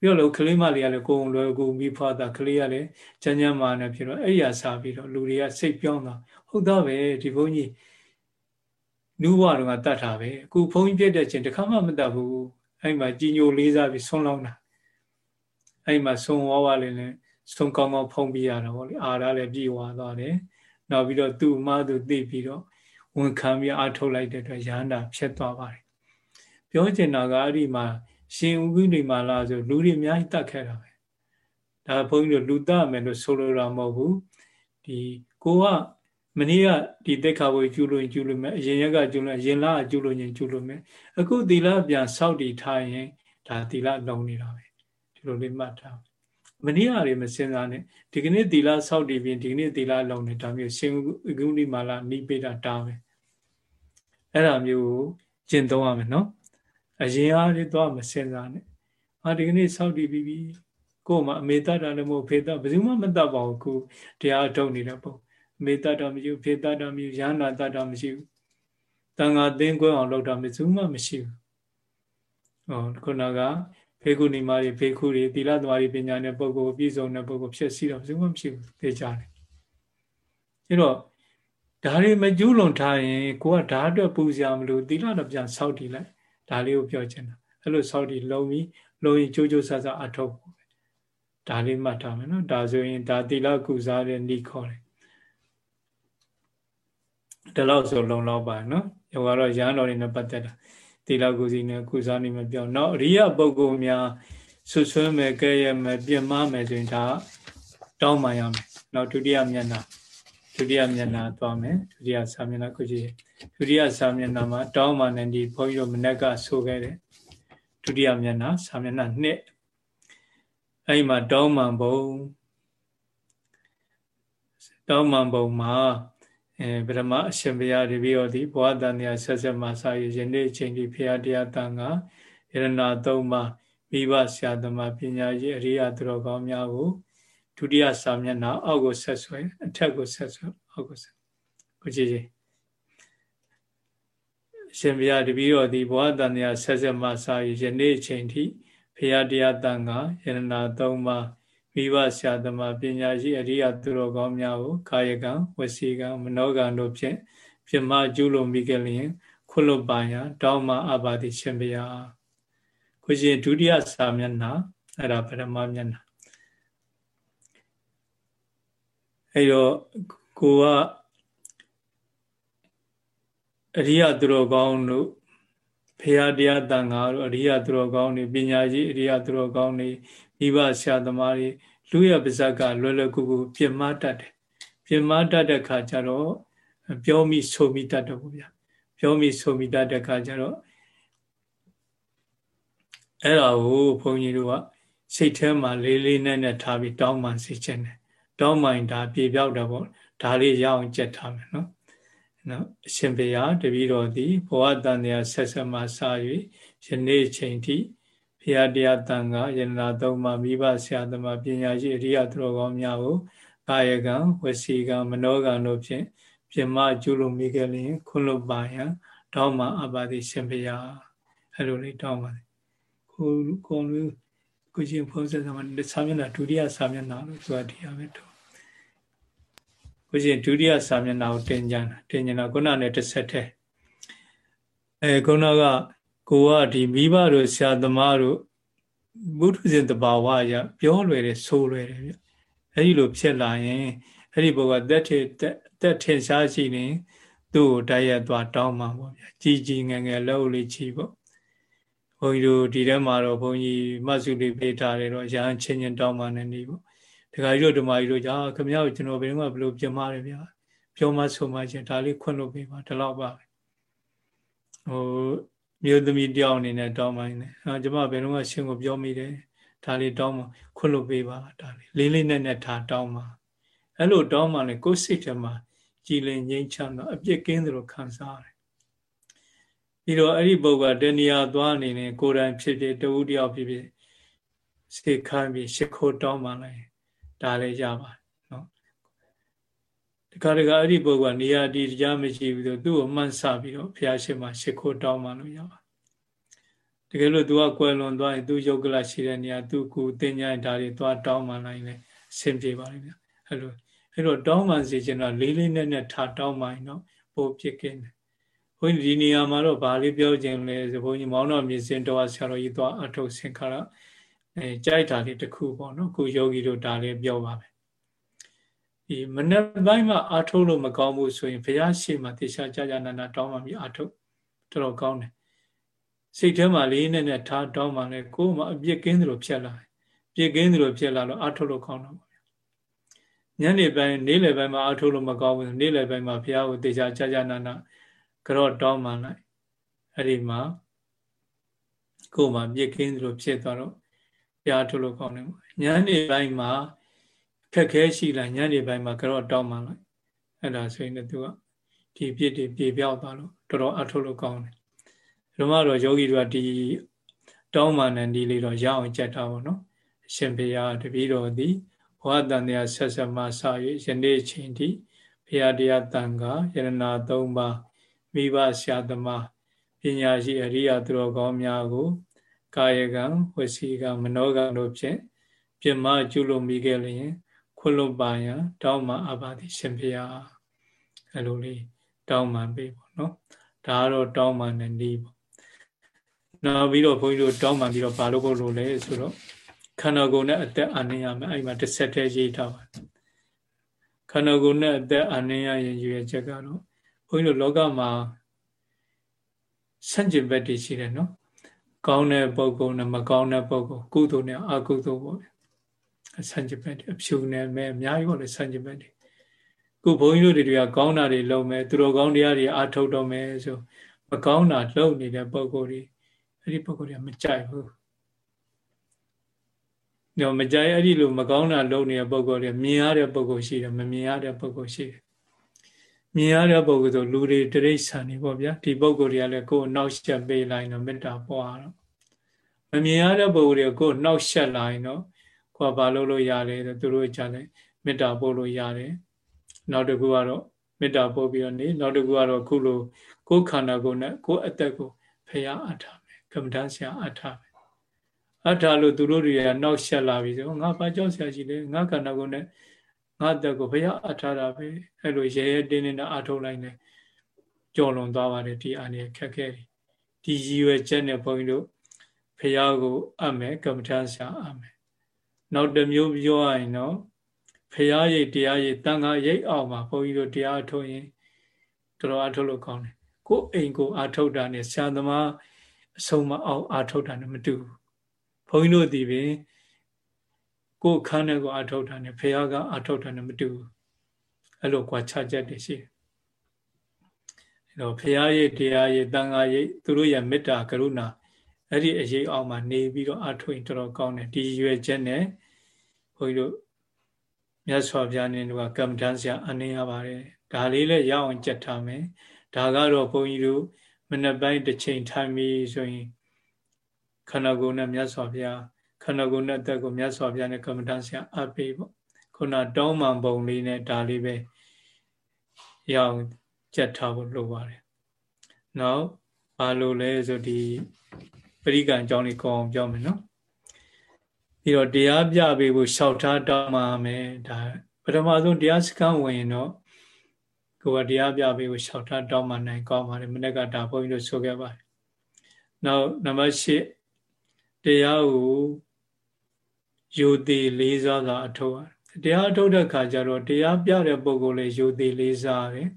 ပြောလို့ကလေးမလေးကလည်းကိုယ်လွယ်ကူမိဖွာတာကလေးကလည်းချမ်းချမ်းမာနေဖြစ်တော့အဲ့ရစားပြီးတော့လူတွေကစိတ်ပြောင်းတာဟုတ်သားပဲဒီဘုန်းကြီးနူးဘွားတော့တတ်တာပဲအခုဘုန်းကြီးပြည့်တဲ့ချင်းတခါမှမတတ်ဘူးအဲ့မှာကြီးညိုလေးစားပြီးဆုံးလောင်းတာ အဲ့မှာဆုံးဝါးဝါလေးနဲ့ဆုံးကောင်းကောင်းဖုံးပြရတာဗောလေအာရလည်းပြေဝသွားတယ်နောက်ပြီးတော့သူ့အမသူသိပြီးတော့ဝန်ခံပြီးအထုတ်လိုက်တဲ့အတွက်ရဟန္တာဖြစ်သွားပါတယ်ပြောချင်တာကအဲ့ဒီမှာရှင်ဥက္ကိမာလာဆိုလူတွေအများကြီးတတ်ခဲ့တာပဲဒါဘုန်းကြီးတို့လူတတ်မယ်လို့ဆိုလိုတာမဟုတ်ဘူးဒီကိုကမနေ့ကဒီတက်ခါဝေကျူလို့ကျူလို့မယ်အရင်ရက်ကကျူလို့အရင်လကကျူလို့ရင်ကျူလို့မယ်အခုသီလပြန်စောက်တည်ထားရင်ဒါသီလလုံနေတာပဲ ဒီလိုလေးမှတ်ထားမနေ့ကတွေမစင်စားနဲ့ဒီကနေ့သီလစောက်တည်ပြီးဒီကနေ့သီလလုံနေဒါမျိုးရှင်ဥက္ကိမာလာနိပိတာတာပဲအဲ့ဒါမျိုးကိုကျင့်သုံးရမယ်နော်အရင်အားတွေတော့မစင်စားနဲ့အာဒီကနေ့စောက်တည်ပြီးပြီကို့မှာအမေတ္တာလည်းမဟုတ်ဖေတ္တာဘယ်သူမှမတတ်ပါဘူးခုတရားထုတ်နေတဲ့ပုံအမေတ္တာမရှိဘူးဖေတ္တာမရှိဘူးရဟနာတတ်တာမရှိဘူးတန်ဃာသင်္ကွဲအောင်လုပ်တာဘယ်သူမှမရှိဘူးဟောခုနက ဖေကုဏီမာတွေဖေခုတွေသီလသမားတွေပညာနဲ့ပုဂ္ဂိုလ်ပြည့်စုံတဲ့ပုဂ္ဂိုလ်ဖြစ်စီတော့ဘယ်သူမှမရှိဘူးသိကြတယ်အဲတော့ဒါတွေမကျူးလွန်ထားရင်ကိုကဓာတ်အတွက်ပူစရာမလိုသီလတော့ပြန်ဆောက်တည်လိုက်ဒါလေးကိုပြောချင်တာအဲ့လိုဆောက်တည်လုံပြီးလုံရင်ကြိုးကြိုးဆဆအထောက်ဖို့ပဲဒါလေးမှတ်ထားမယ်နော်ဒါဆိုရင်ဒါသီလကုစားတဲ့ဤခေါ်တယ်ဒီလောက်ဆိုလုံလောက်ပါနော်ယောကတော့ရဟန်းတော်တွေနဲ့ပတ်သက်တာ သီလကုစီနဲ့ကုစားနေမပြောင်းနောက်အရိယပုဂ္ဂိုလ်များဆွဆွဲမယ်ကဲရမယ်ပြင်မမယ်ဆိုရင်ဒါတောင်းပန်ရမယ်နောက်ဒုတိယမျက်နှာဒုတိယမျက်နှာသွားမယ်ဒုတိယစာမျက်နှာကိုကြည့်ဒုတိယစာမျက်နှာမှာတောင်းမှနဲ့ဒီဘုန်းကြီးတို့မနေ့ကဆိုခဲ့တယ်ဒုတိယမျက်နှာစာမျက်နှာ2အဲ့မှာတောင်းမှန်ဘုံတောင်းမှန်ဘုံမှာ အဲပထမအရှင်ဘုရားတပည့်တော်ဒီဘဝတန်တရားဆက်ဆက်မှာစာရယနေ့အချိန်ဒီဘုရားတရားတန်ကယရဏသုံးပါမိဘဆရာသမားပညာရေးအရိယသူတော်ကောင်းများကိုဒုတိယစာမျက်နှာအောက်ကိုဆက်ဆွဲအထက်ကိုဆက်ဆွဲအောက်ကိုဆက်ကိုကြည့်ကြည့်ရှင်ဘုရားတပည့်တော်ဒီဘဝတန်တရားဆက်ဆက်မှစာရယနေ့အချိန်ထိဘုရားတရားတန်ကယရဏသုံးပါ မိဘဆရာသမားပညာရှိအရိယသူတော်ကောင်းများကိုကာယကံဝစီကံမနောကံတို့ဖြင့်ပြမကျူးလွန်မိကြလျင်ခွလွတ်ပါရန်တောင်းမအပါတိရှင်ဘုရားကိုရှင်ဒုတိယစာမျက်နှာအဲ့ဒါပထမမျက်နှာအဲ့တော့ကိုကအရိယသူတော်ကောင်းတို့ဖရာတရားတန်ခါတို့အရိယသူတော်ကောင်းတွေပညာရှိအရိယသူတော်ကောင်းတွေ မိဘဆရာသမားတွေလူရပါဇက်ကလွယ်လွယ်ကူကူပြင်မတတ်တယ်ပြင်မတတ်တဲ့ခါကျတော့ပြောမိဆိုမိတတ်တော့ဗျာပြောမိဆိုမိတတ်တဲ့ခါကျတော့အဲ့ဒါကိုဘုန်းကြီးတို့ကစိတ်ထဲမှာလေးလေးနက်နက်ထားပြီးတောင်းပန်စေခြင်းတယ်တောင်းပန်ဒါပြေပြောက်တာပေါ့ဒါလေးရအောင်ကြက်ထားမယ်နော်နော်အရှင်ဘုရားတပည့်တော်သည်ဘဝတန်တရားဆက်ဆက်မှစ၍ယနေ့ချိန်ထိ ဘုရားတရားတန်ခါယန္နာသုံးပါမိဘဆရာသမားပညာရှိအရိယသူတော်ကောင်းများကိုကာယကံဝစီကံမနောကံတို့ဖြင့်ပြမကျူလို့မိခဲ့လျင်ခွလွတ်ပါယံတောင်းမှအပါတိရှင်ဘုရားအဲ့လိုလေးတောင်းပါတယ်ကိုကိုလူကိုချင်းဖုံးဆက်ဆောင်စာမျက်နှာဒုတိယစာမျက်နှာလို့ဆိုတာဒီအပဲတော့ကိုချင်းဒုတိယစာမျက်နှာကိုတင်ကြတာတင်ကြတာခုနနဲ့တစ်ဆက်တည်းအဲခုနက ကိုကဒီမိဘတို့ဆရာသမားတို့ဘုဒ္ဓဇင်တဘာဝအရပြောလွယ်တယ်ဆိုလွယ်တယ်ဗျအဲဒီလိုဖြစ်လာရင်အဲ့ဒီဘုကတက်ထတက်ထင်ရှားရှိနေသူ့ကိုတိုက်ရိုက်သွားတောင်းမှာပေါ့ဗျာကြီးကြီးငယ်ငယ်လှုပ်လေးချီပေါ့ဘုန်းကြီးတို့ဒီထဲမှာတော့ဘုန်းကြီးမဆုလေးပေးထားတယ်တော့ရဟန်းချင်းချင်းတောင်းမှနေနေပေါ့ဒကာကြီးတို့ဓမ္မကြီးတို့ကြာခမရကိုကျွန်တော်ဘယ်တော့မှဘလို့ပြင်မာတယ်ဗျာပြောမှဆိုမှချင်းဒါလေးခွင့်လို့ပေးပါဒီလောက်ပါပဲဟို မြို့သမီးတယောက်အနေနဲ့တောင်းမှနေအဲကျွန်မဘယ်တော့မှရှင်ကိုပြောမိတယ်ဒါလေးတောင်းမှခွင့်လို့ပေးပါဒါလေးလေးလေးနဲ့နဲ့ထားတောင်းမှအဲ့လိုတောင်းမှလည်းကိုယ်စိတ်ထဲမှာကြည်လင်ငြိမ်းချမ်းတော့အပြစ်ကင်းသလိုခံစားရတယ်ပြီးတော့အဲ့ဒီပုဂ္ဂိုလ်တဏှာသွားနေနေကိုယ်တိုင်ဖြစ်ဖြစ်တဝူတယောက်ဖြစ်ဖြစ်စိတ်ခိုင်းပြီးရှ िख ိုးတောင်းမှလိုက်ဒါလည်းရပါနော် တခါတခါအဲ့ဒီပုဂ္ဂိုလ်ကနေရာဒီတရားမရှိဘူးဆိုသူ့ကိုမှန်းဆပြီးတော့ဘုရားရှင်မှာရှ िख ိုးတောင်းမှလို့ရပါတကယ်လို့ तू ကကွယ်လွန်သွားရင် तू ယုတ်ကလရှိတဲ့နေရာ तू ကိုတင်ညာဒါတွေသွားတောင်းမှလိုက်လေအဆင်ပြေပါလိမ့်မယ်အဲ့လိုအဲ့တော့တောင်းမှစီချင်တော့လေးလေးနက်နက်ထားတောင်းမှရင်တော့ပိုဖြစ်ကင်းတယ်ဘုန်းကြီးဒီနေရာမှာတော့ဗာလေးပြောခြင်းလဲဆိုဘုန်းကြီးမောင်းတော်မြင့်စင်တော်ဆရာတော်ကြီးသွားအထုတ်ဆင်ခါရအဲကြိုက်တာလေးတစ်ခုပေါ့နော်ခုယောဂီတို့ဒါလေးပြောပါမယ် ဒီမနေ့ပိုင်းမှာအာထုတ်လို့မကောင်းဘူးဆိုရင်ဘုရားရှိမှတေချာကြာကြာနာနာတောင်းမှပြီးအာထုတ်တော်တော်ကောင်းတယ်စိတ်ထဲမှာလေးနဲ့နဲ့ထားတောင်းမှလည်းကိုယ်မှအပြစ်ကင်းသလိုဖြစ်လာပြစ်ကင်းသလိုဖြစ်လာတော့အာထုတ်လို့ကောင်းတော့ညနေပိုင်းနေ့လယ်ပိုင်းမှာအာထုတ်လို့မကောင်းဘူးနေ့လယ်ပိုင်းမှာဘုရားကိုတေချာကြာကြာနာနာကြော့တောင်းမှလိုက်အဲ့ဒီမှာကိုယ်မှပြစ်ကင်းသလိုဖြစ်သွားတော့ဘုရားထုတ်လို့ကောင်းတယ်ညနေပိုင်းမှာ ခက်ခဲရှိလာညနေပိုင်းမှာကြော့တောင်းမှလိုက်အဲ့ဒါဆိုရင်လည်းသူကဒီပြစ်တွေပြေပြောက်သွားလို့တော်တော်အထုတ်လို့ကောင်းတယ်ဓမ္မတော့ယောဂီတွေကဒီတောင်းမှန်တဲ့ဒီလေးတော့ရအောင်ကြက်တာပေါ့နော်အရှင်ဘုရားတပည့်တော်သည်ဘဝတန်တရားဆက်ဆက်မှစ၍ယနေ့ချိန်ထိဘုရားတရားတန်ခါယရနာ၃ပါးမိဘဆရာသမားပညာရှိအရိယသူတော်ကောင်းများကို ကာယကံဝစီကံမနောကံတို့ဖြင့်ပြမကျุလို့မိခဲ့လျင် ခွလွတ်ပါယံတောင်းမှအပါတိရှင်ဖေယအဲလိုလေးတောင်းမှပေးပေါ့နော်ဒါကတော့တောင်းမှနဲ့နေပေါ့နောက်ပြီးတော့ဘုန်းကြီးတို့တောင်းမှပြီးတော့ဘာလို့ဖို့လို့လဲဆိုတော့ခန္ဓာကိုယ်နဲ့အသက်အာနိယမယ်အဲ့မှာတစ်ဆက်တည်းရေးထားပါခန္ဓာကိုယ်နဲ့အသက်အာနိယရဲ့ရွေချက်ကတော့ဘုန်းကြီးတို့လောကမှာဆန့်ကျင်ဘက်တွေရှိတယ်နော်ကောင်းတဲ့ပုဂ္ဂိုလ်နဲ့မကောင်းတဲ့ပုဂ္ဂိုလ်ကုသိုလ်နဲ့အကုသိုလ်ပေါ့ ဆန့်ကျင်ဘက်တွေအဖြူနဲ့မဲအများကြီးပေါ့လေဆန့်ကျင်ဘက်တွေခုဘုန်းကြီးတို့တွေကကောင်းတာတွေလုပ်မယ်သူတော်ကောင်းတရားတွေအားထုတ်တော့မယ်ဆိုမကောင်းတာလုပ်နေတဲ့ပုဂ္ဂိုလ်တွေအဲ့ဒီပုဂ္ဂိုလ်တွေကမကြိုက်ဘူးညမကြိုက်အဲ့ဒီလိုမကောင်းတာလုပ်နေတဲ့ပုဂ္ဂိုလ်တွေမြင်ရတဲ့ပုဂ္ဂိုလ်ရှိတယ်မမြင်ရတဲ့ပုဂ္ဂိုလ်ရှိတယ်မြင်ရတဲ့ပုဂ္ဂိုလ်ဆိုလူတွေတိရိစ္ဆာန်တွေပေါ့ဗျာဒီပုဂ္ဂိုလ်တွေကလည်းကိုယ်နှောက်ရှက်ပေးလိုက်တော့မေတ္တာပွားတော့မမြင်ရတဲ့ပုဂ္ဂိုလ်တွေကိုယ်နှောက်ရှက်လာရင်တော့ ကိုယ်ကဘာလုပ်လို့ရလဲသူတို့ကြတယ်မေတ္တာပို့လို့ရတယ်နောက်တစ်ခုကတော့မေတ္တာပို့ပြီးတော့နေနောက်တစ်ခုကတော့ခုလိုကိုယ်ခန္ဓာကိုယ်နဲ့ကိုယ်အသက်ကိုဖျားအပ်ထားမယ်ကမ္မဋ္ဌာန်းဆရာအပ်ထားမယ်အပ်ထားလို့သူတို့တွေကနှောက်ရှက်လာပြီဆိုငါဘာကြောက်ဆရာရှိလဲငါခန္ဓာကိုယ်နဲ့ငါတက်ကိုဘုရားအထားတာပဲအဲ့လိုရဲရဲတင်းတင်းနဲ့အထုတ်လိုက်နေကြော်လွန်သွားပါတယ်ဒီအနေခက်ခဲဒီရည်ရွယ်ချက်နဲ့ဘုန်းကြီးတို့ဘုရားကိုအပ်မယ်ကမ္မထာဆရာအပ်မယ် နောက်တစ်မျိုးပြောရရင်တော့ဘုရားရိပ်တရားရိပ်တန်ခါရိပ်အောင်မှာဘုန်းကြီးတို့တရားထုတ်ရင်တော်တော်အထုတ်လို့ကောင်းတယ်ကိုယ်အိမ်ကိုအထုတ်တာနဲ့ဆရာသမားအဆုံးမအောင်အထုတ်တာနဲ့မတူဘူးဘုန်းကြီးတို့ဒီပင်ကိုယ်ခန်းနဲ့ကိုအထုတ်တာနဲ့ဖះကအထုတ်တာနဲ့မတူဘူးအဲ့လိုကွာခြားချက်တွေရှိတယ်အဲ့တော့ဖះရဲ့တရားရဲ့တန်ခါရဲ့သူတို့ရဲ့မေတ္တာကရုဏာ အဲ့ဒီအရေးအောင်မှာနေပြီးတော့အထုတ်ရင်တော်တော်ကောင်းတယ်ဒီရွယ်ချက်နဲ့ဘုန်းကြီးတို့မြတ်စွာဘုရားနဲ့ကကမ္မဋ္ဌာန်းဆရာအနေရပါတယ်ဒါလေးလည်းရအောင်ကြက်ထားမယ်ဒါကတော့ဘုန်းကြီးတို့မနေ့ပိုင်းတစ်ချိန်ထိုင်ပြီးဆိုရင်ခန္ဓာကိုယ်နဲ့မြတ်စွာဘုရားခန္ဓာကိုယ်နဲ့အသက်ကိုမြတ်စွာဘုရားနဲ့ကမ္မဋ္ဌာန်းဆရာအပ်ပေးပေါ့ခုနတောင်းမှန်ပုံလေးနဲ့ဒါလေးပဲရအောင်ကြက်ထားဖို့လိုပါတယ်နောက်ဘာလို့လဲဆိုဒီ ပရိကံအကြောင်းလေးကောင်းအောင်ပြောမယ်နော်ပြီးတော့တရားပြပေးဖို့လျှောက်ထားတောင်းမှမယ်ဒါပထမဆုံးတရားစခန်းဝင်တော့ကိုယ်ကတရားပြပေးဖို့လျှောက်ထားတောင်းမှနိုင်ကောင်းပါတယ်မနေ့ကဒါဘုန်းကြီးတို့ဆိုခဲ့ပါတယ်နောက်နံပါတ်၈တရားကိုယုံသေးလေးစားတာအထောက်တရားအထုတ်တဲ့ခါကျတော့တရားပြတဲ့ပုဂ္ဂိုလ်လည်းယုံသေးလေးစားတယ်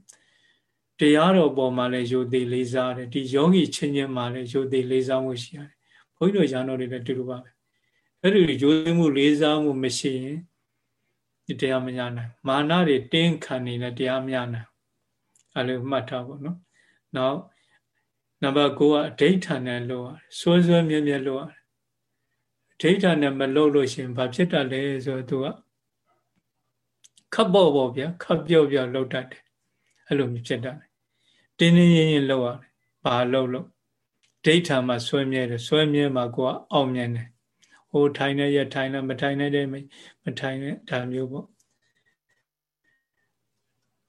တရားတော်ပေါ်မှာလည်းယုံသေးလေးစားတယ်ဒီယောဂီချင်းချင်းမှာလည်းယုံသေးလေးစားမှုရှိရတယ်ဘုန်းကြီးတို့ရဟန်းတော်တွေလည်းတူတူပါပဲအဲ့ဒီယုံသေးမှုလေးစားမှုမရှိရင်ဒီတရားမရနိုင်မာနတွေတင်းခံနေလည်းတရားမရနိုင်အဲ့လိုမှတ်ထားပါတော့နောက်နံပါတ်9ကအဋိဋ္ဌာနဲ့လို့ရတယ်စွဲစွဲမြဲမြဲလို့ရတယ်ဒိဋ္ဌာနဲ့မလုပ်လို့ရှင်ဘာဖြစ်တတ်လဲဆိုတော့သူကခပ်ပေါ့ပေါ့ဗျာခပ်ပြော့ပြော့လှုပ်တတ်တယ်အဲ့လိုမျိုးဖြစ်တတ် တယ်တင်းတင်းရင်ရင်လှုပ်ရတယ်ဘာလှုပ်လို့ဒိဋ္ဌာမှာဆွဲမြဲတယ်ဆွဲမြဲမှာကိုကအောင်မြင်တယ်ဟိုထိုင်နေရထိုင်နေမထိုင်နေတဲ့မထိုင်တဲ့ဒါမျိုးပေါ့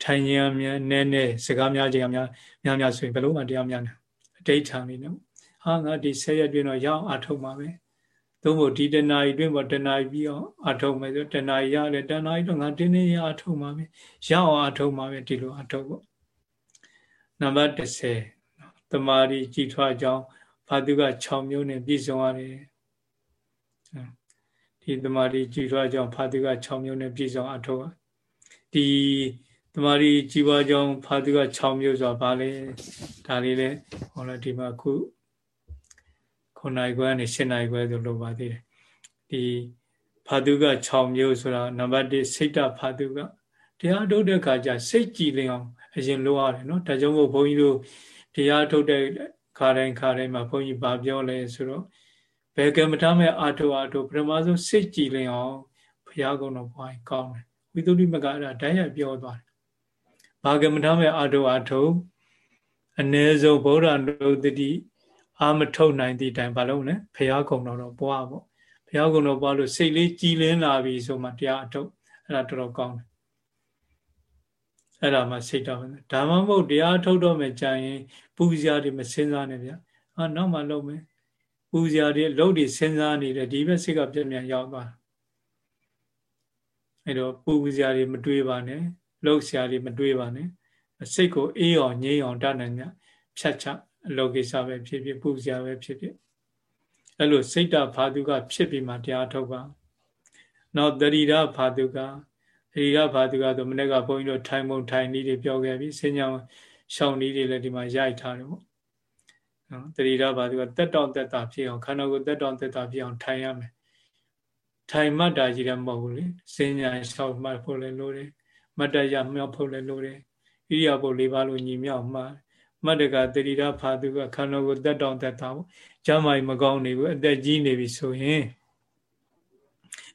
ထိုင်ရများနည်းနည်းစကားများခြင်းများများများဆိုရင်ဘယ်လိုမှတရားများနေအဋိဋ္ဌာနေနော်ဟာငါဒီဆယ်ရက်တွင်တော့ရအောင်အထုတ်မှာပဲသို့မဟုတ်ဒီတဏှာကြီးတွင်ပေါ်တဏှာကြီးပြီးအောင်အထုံမယ်ဆိုတဏှာကြီးရတယ်တဏှာကြီးတော့ငါတင်းတင်းရအထုံမှာပဲရအောင်အထုံမှာပဲဒီလိုအထုံပေါ့ နံပါတ်30တမာရီကြည်ထွားကြောင်းဘာသူက6မျိုးနဲ့ပြည့်စုံရတယ်ဒီတမာရီကြည်ထွားကြောင်းဘာသူက6မျိုးနဲ့ပြည့်စုံအထုံဒီဒီတမာရီကြီးပွားကြောင်းဖာသူက6မျိုးဆိုတာဘာလဲဒါလေးလဲဟောလာဒီမှာခု9နိုင်ခွဲနဲ့10နိုင်ခွဲဆိုလို့ပါသေးတယ်ဒီဖာသူက6မျိုးဆိုတာနံပါတ်1စိတ်တဖာသူကတရားထုတ်တဲ့ခါကျစိတ်ကြည်လင်အောင် အရင်လိုရတယ်နော်ဒါကြောင့်မို့ဘုန်းကြီးတို့တရားထုတ်တဲ့ခါတိုင်းခါတိုင်းမှာဘုန်းကြီးဗာပြောလဲဆိုတော့ဘယ်ကမ္မထာမဲ့အာထုအာထုပထမဆုံးစိတ်ကြည်လင်အောင်ဘုရားကုံတော်ပွားရင်ကောင်းတယ်ဝိသုဒ္ဓိမကအဲ့ဒါဓာတ်ရပြောသွားတယ်ဘာကမ္မထာမဲ့အာထုအာထုအ ਨੇ ဆုံးဗုဒ္ဓနုတတိအာမထုတ်နိုင်သည့်တိုင်ဘာလို့လဲဘုရားကုံတော်တော့ပွားပေါ့ဘုရားကုံတော်ပွားလို့စိတ်လေးကြည်လင်းလာပြီဆိုမှတရားအထုတ်အဲ့ဒါတော်တော်ကောင်းတယ် အဲ့ဒါမှစိတ်တော့ဒါမှမဟုတ်တရားထုတ်တော့မယ်ကြာရင် ပူဇာတွေမစင်စားနဲ့ဗျအာနောက်မှလုပ်မယ်ပူဇာတွေလှုပ်တွေစင်စားနေတယ်ဒီဘက်စိတ်ကပြည့်မြန်ရောက်သွားအဲ့တော့ပူဇာတွေမတွေးပါနဲ့လှုပ်ရှားတွေမတွေးပါနဲ့စိတ်ကိုအေးအောင်ငြိမ်းအောင်တတ်နိုင်မြဖြတ်ချအလောကိစ္စပဲဖြစ်ဖြစ်ပူဇာပဲဖြစ်ဖြစ်အဲ့လိုစိတ်တဖာတုကဖြစ်ပြီးမှတရားထုတ်ပါနောက်တရိရဖာတုက အေရဘာသူကတော့မနေ့ကဘုန်းကြီးတို့ထိုင်မုံထိုင်နည်းတွေပြောခဲ့ပြီစဉ္ညာရှောင်းနည်းတွေလည်းဒီမှာရိုက်ထားတယ်ပေါ့နော်တတိရဘာသူကတက်တောင့်တက်တာဖြစ်အောင်ခန္ဓာကိုယ်တက်တောင့်တက်တာဖြစ်အောင်ထိုင်ရမယ်ထိုင်မှတ်တာကြီးတယ်မဟုတ်ဘူးလေစဉ္ညာရှောင်းမှတ်ဖို့လည်းလိုတယ်မတ္တရမြောက်ဖို့လည်းလိုတယ်ဣရိယာပုတ်၄ပါးလို့ညီမြောက်မှမတ္တကတတိရဘာသူကခန္ဓာကိုယ်တက်တောင့်တက်တာပေါ့ကျမ်းမာမကောင်းနေဘူးအသက်ကြီးနေပြီဆိုရင်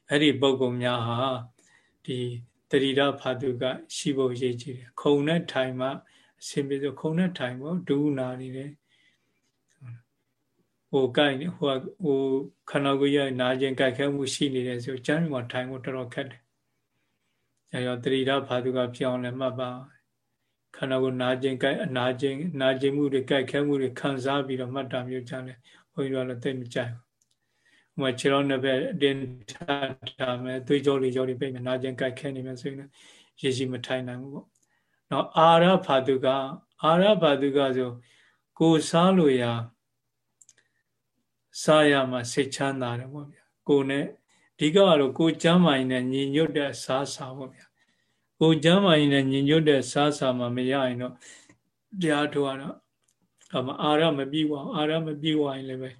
အဲ့ဒီပုံကုများဟာဒီ တတိရဖာတုကရှိဖို့ရည်ကြည်တယ်ခုံနဲ့ထိုင်မှအစဉ်ပြေဆိုခုံနဲ့ထိုင်ဖို့ဒူးနာနေတယ်ဟိုကိုက်နေဟိုဟိုခန္ဓာကိုယ်ရဲ့နာကျင်ကြိုက်ခဲမှုရှိနေတယ်ဆိုကျမ်းမှာထိုင်ဖို့တော်တော်ခက်တယ်အဲရောတတိရဖာတုကဖြစ်အောင်လည်းမှတ်ပါခန္ဓာကိုယ်နာကျင်ကြိုက်အနာကျင်နာကျင်မှုတွေကြိုက်ခဲမှုတွေခံစားပြီးတော့မှတ်တာမျိုးကြတယ်ဘုန်းကြီးတို့လည်းသိမကြိုက်ဘူး ဟိုခြေတော်နှစ်ဘက်အတင်းထားထားမယ်သွေးကြောလေးကြောလေးပြိမယ်နာကျင်ကြိုက်ခဲနေမယ်ဆိုရင်ရည်ရှိမထိုင်နိုင်ဘူးပေါ့နော်အာရဖာတုကအာရဖာတုကဆိုကိုစားလို့ရစားရမှစိတ်ချမ်းသာတယ်ပေါ့ဗျာကိုနဲ့ဒီကတော့ကိုကျမ်းမာရင်နဲ့ညီညွတ်တဲ့စားစာပေါ့ဗျာကိုကျမ်းမာရင်နဲ့ညီညွတ်တဲ့စားစာမှမရရင်တော့တရားထုတ်ရတော့အာရမပြီးဝအောင်အာရမပြီးဝရင်လည်းပဲ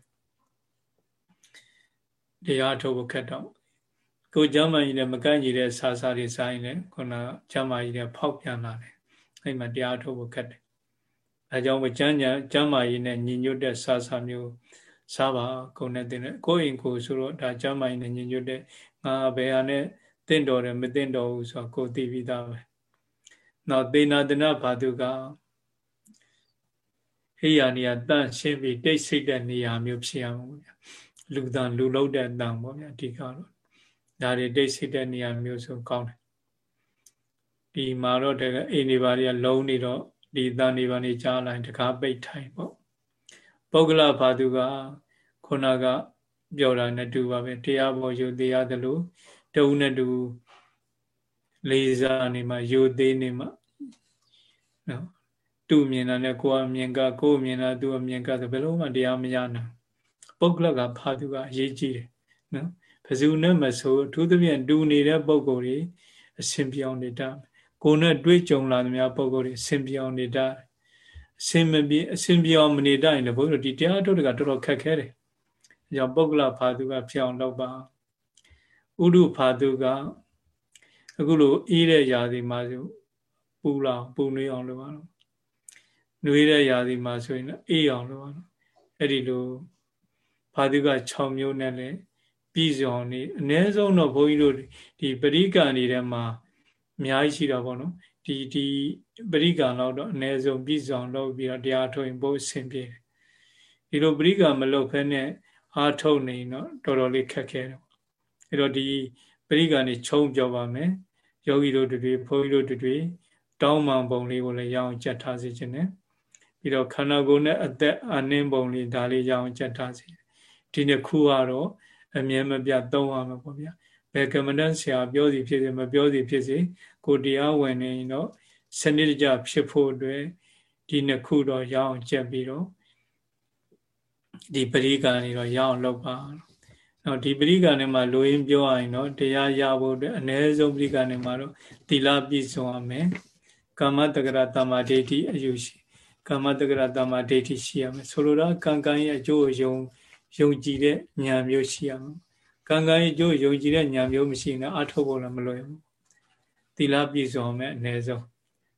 တရားထုတ်ဖို့ခက်တော့ကိုကျမ်းမာကြီးနဲ့မကန့်ကြီးတဲ့ဆာဆာတွေစားရင်လည်းခုနကျမ်းမာကြီးနဲ့ဖောက်ပြန်လာတယ်အဲ့မှာတရားထုတ်ဖို့ခက်တယ်အဲကြောင့်ကျမ်းညာကျမ်းမာကြီးနဲ့ညီညွတ်တဲ့ဆာဆာမျိုးစားပါကိုနဲ့တင်တယ်ကိုရင်ကိုဆိုတော့ဒါကျမ်းမာကြီးနဲ့ညီညွတ်တဲ့ငါဘယ်ဟာနဲ့တင့်တော်တယ်မတင့်တော်ဘူးဆိုတော့ကိုသိပြီးသားပဲနောက်သေနာတနာဘာတုကဟိယာနေရာတန့်ရှင်းပြီးတိတ်ဆိတ်တဲ့နေရာမျိုးဖြစ်အောင်ဗျာ လူတန်လူလုံးတဲ့တန်ပေါ့ဗျာအဓိကတော့ဒါတွေတိတ်ဆိတ်တဲ့နေရာမျိုးဆိုကောင်းတယ်ဒီမှာတော့တကအိမ်တွေပါတွေကလုံးနေတော့ဒီတန်တွေပါနေကြားလိုက်တကားပိတ်ထိုင်ပေါ့ပုဂ္ဂလဘာသူကခုနကပြောတာနဲ့တူပါပဲတရားပေါ်ယူတရားသလိုတုံးနဲ့တူလေးစားနေမှယူသေးနေမှနော်သူ့မြင်တာနဲ့ကိုယ်အမြင်ကကိုယ်မြင်တာသူ့အမြင်ကဆိုဘယ်လိုမှတရားမရနိုင် ပုဂ္ဂလကဖာသူကအရေးကြီးတယ်နော်ဘယ်သူနဲ့မဆိုအထူးသဖြင့်တူနေတဲ့ပုဂ္ဂိုလ်တွေအစဉ်ပြောင်းနေတတ်ကိုယ်နဲ့တွေ့ကြုံလာသမျှပုဂ္ဂိုလ်တွေအစဉ်ပြောင်းနေတတ်အစဉ်မပြေအစဉ်ပြောင်းမနေတတ်ရင်လည်းဘုန်းကြီးတို့ဒီတရားထုတ်တွေကတော်တော်ခက်ခဲတယ်အဲကြောင့်ပုဂ္ဂလဖာသူကပြောင်းတော့ပါဥဒုဖာသူကအခုလိုအေးတဲ့ຢာစီမှာဆိုပူလောင်ပူနွေးအောင်လုပ်ရအောင်နွေးတဲ့ຢာစီမှာဆိုရင်အေးအောင်လုပ်ရအောင်အဲ့ဒီလို ဘာသူက6မျိုးနဲ့လည်းပြည်စုံနေအ ਨੇ ဆုံးတော့ဘုန်းကြီးတို့ဒီပရိကံတွေထဲမှာအများကြီးရှိတာပေါ့နော်ဒီဒီပရိကံတော့တော့အ ਨੇ ဆုံးပြည်စုံလုပ်ပြီးတော့တရားထုတ်ရင်ဘုအဆင်ပြေတယ်ဒီလိုပရိကံမလုပ်ဖဲနဲ့အားထုတ်နေတော့တော်တော်လေးခက်ခဲတယ်အဲ့တော့ဒီပရိကံတွေခြုံပြောပါမယ်ယောဂီတို့တွေဘုန်းကြီးတို့တွေတောင်းမှန်ပုံလေးကိုလည်းရအောင်ကြက်ထားစေခြင်းနဲ့ပြီးတော့ခန္ဓာကိုယ်နဲ့အသက်အနှင်းပုံလေးဒါလေးရအောင်ကြက်ထားစေ ဒီနှစ်ခုကတော့အမြဲမပြတ်သုံးရမှာပေါ့ဗျာဘယ်ကမ္မဋ္ဌဆရာပြောစီဖြစ်စေမပြောစီဖြစ်စေကိုတရားဝင်နေတော့စနစ်တကျဖြစ်ဖို့အတွက်ဒီနှစ်ခုတော့ရအောင်ကြက်ပြီးတော့ဒီပရိက္ခဏီတော့ရအောင်လုပ်ပါနော်ဒီပရိက္ခဏနဲ့မှာလိုရင်းပြောရရင်တော့တရားရဖို့အတွက်အ ਨੇ ဆုံးပရိက္ခဏနဲ့မှာတော့သီလပြည့်စုံရမယ်ကာမတက္ကရတမဒိဋ္ဌိအယူရှိကာမတက္ကရတမဒိဋ္ဌိရှိရမယ်ဆိုလိုတာကံကံရဲ့အကျိုးယုံ ယုံကြည်တဲ့ဉာဏ်မျိုးရှိရမယ်ကံကံရဲ့အကျိုးယုံကြည်တဲ့ဉာဏ်မျိုးမရှိရင်အထောက်ဖို့လည်းမလွယ်ဘူးသီလပြည့်စုံရမယ်အ ਨੇ ဆုံး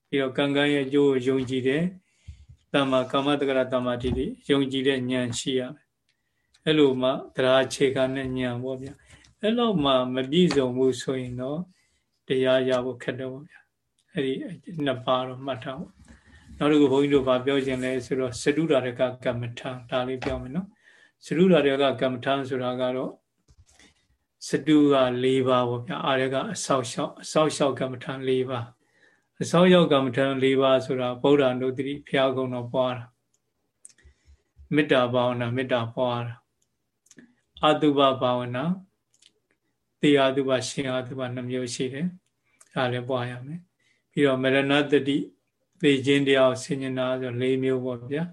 ပြီးတော့ကံကံရဲ့အကျိုးယုံကြည်တဲ့တမ္မာကာမတက္ကရတမဒိဋ္ဌိယုံကြည်တဲ့ဉာဏ်ရှိရမယ်အဲ့လိုမှတရားခြေခံတဲ့ဉာဏ်ပေါ့ဗျာအဲ့လောက်မှမပြည့်စုံဘူးဆိုရင်တော့တရားရဖို့ခက်တယ်ပေါ့ဗျာအဲ့ဒီနှစ်ပါးတော့မှတ်ထားဖို့နောက်တစ်ခုဘုန်းကြီးတို့ဗာပြောခြင်းလဲဆိုတော့စတုရာရကကမ္မထံဒါလေးပြောမယ်နော် စတုရာရကကမ္မထံဆိုတာကတော့စတုက၄ပါးပေါ့ဗျာအာရကအဆောက်ရှောက်အဆောက်ရှောက်ကမ္မထံ၄ပါးအဆောက်ရောက်ကမ္မထံ၄ပါးဆိုတာဗုဒ္ဓနုတ္တိဘုရားကုံတော်ပွားတာမေတ္တာဘာဝနာမေတ္တာပွားတာအတုပဘာဝနာတေအတုပရှင်အတုပနှမျိုးရှိတယ်ဒါလည်းပွားရမယ်ပြီးတော့မရဏတတိသေခြင်းတရားဆင်ញနာဆို၄မျိုးပေါ့ဗျာ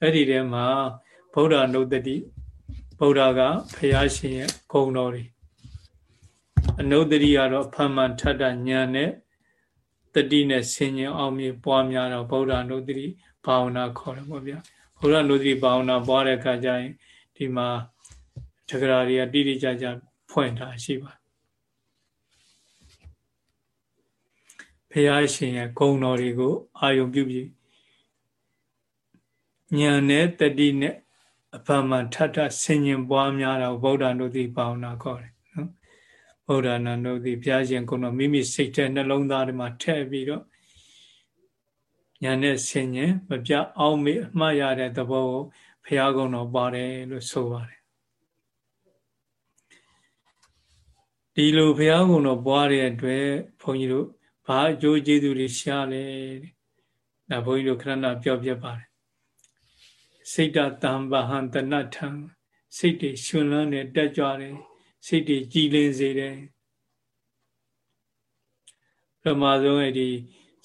အဲ့ဒီထဲမှာ ဗုဒ္ဓနုတ္တိဗုဒ္ဓကဖရာရှင်ရဲ့ဂုဏ်တော်တွေအနုတ္တိကတော့ဖမှန်ထထဉာဏ်နဲ့တတိနဲ့ဆင်ញင်အောင်မြေပွားများတော့ဗုဒ္ဓနုတ္တိဘာဝနာခေါ်တယ်ပေါ့ဗျာဗုဒ္ဓနုတ္တိဘာဝနာပွားတဲ့အခါကျရင်ဒီမှာတက္ကရာတွေကတိတိကျကျဖွင့်ထားရှိပါဘုရားရှင်ရဲ့ဂုဏ်တော်တွေကိုအာယုံပြုပြီးဉာဏ်နဲ့တတိနဲ့ အဖမှန်ထထဆင်ញင်ပွားများတာဗုဒ္ဓနုတိပါဝနာခေါ်တယ်နော်ဗုဒ္ဓနာနုတိဘုရားရှင်ဂုဏ်တော်မိမိစိတ်ထဲနှလုံးသားထဲမှာထည့်ပြီးတော့ဉာဏ်နဲ့ဆင်ញင်မပြအောင်မေအမှားရတဲ့သဘောကိုဘုရားဂုဏ်တော်ပါတယ်လို့ဆိုပါတယ်ဒီလိုဘုရားကုံတော်ပွားတဲ့အတွက်ဘုန်းကြီးတို့ဘာအကျိုးကျေးဇူးတွေရှားလဲဒါဘုန်းကြီးတို့ခဏပြောပြပါတယ် စိတ်တတံပဟံတဏထံစိတ်တွေရှင်လန်းနေတက်ကြွတယ်စိတ်တွေကြည်လင်စေတယ်ပထမဆုံးအဲ့ဒီ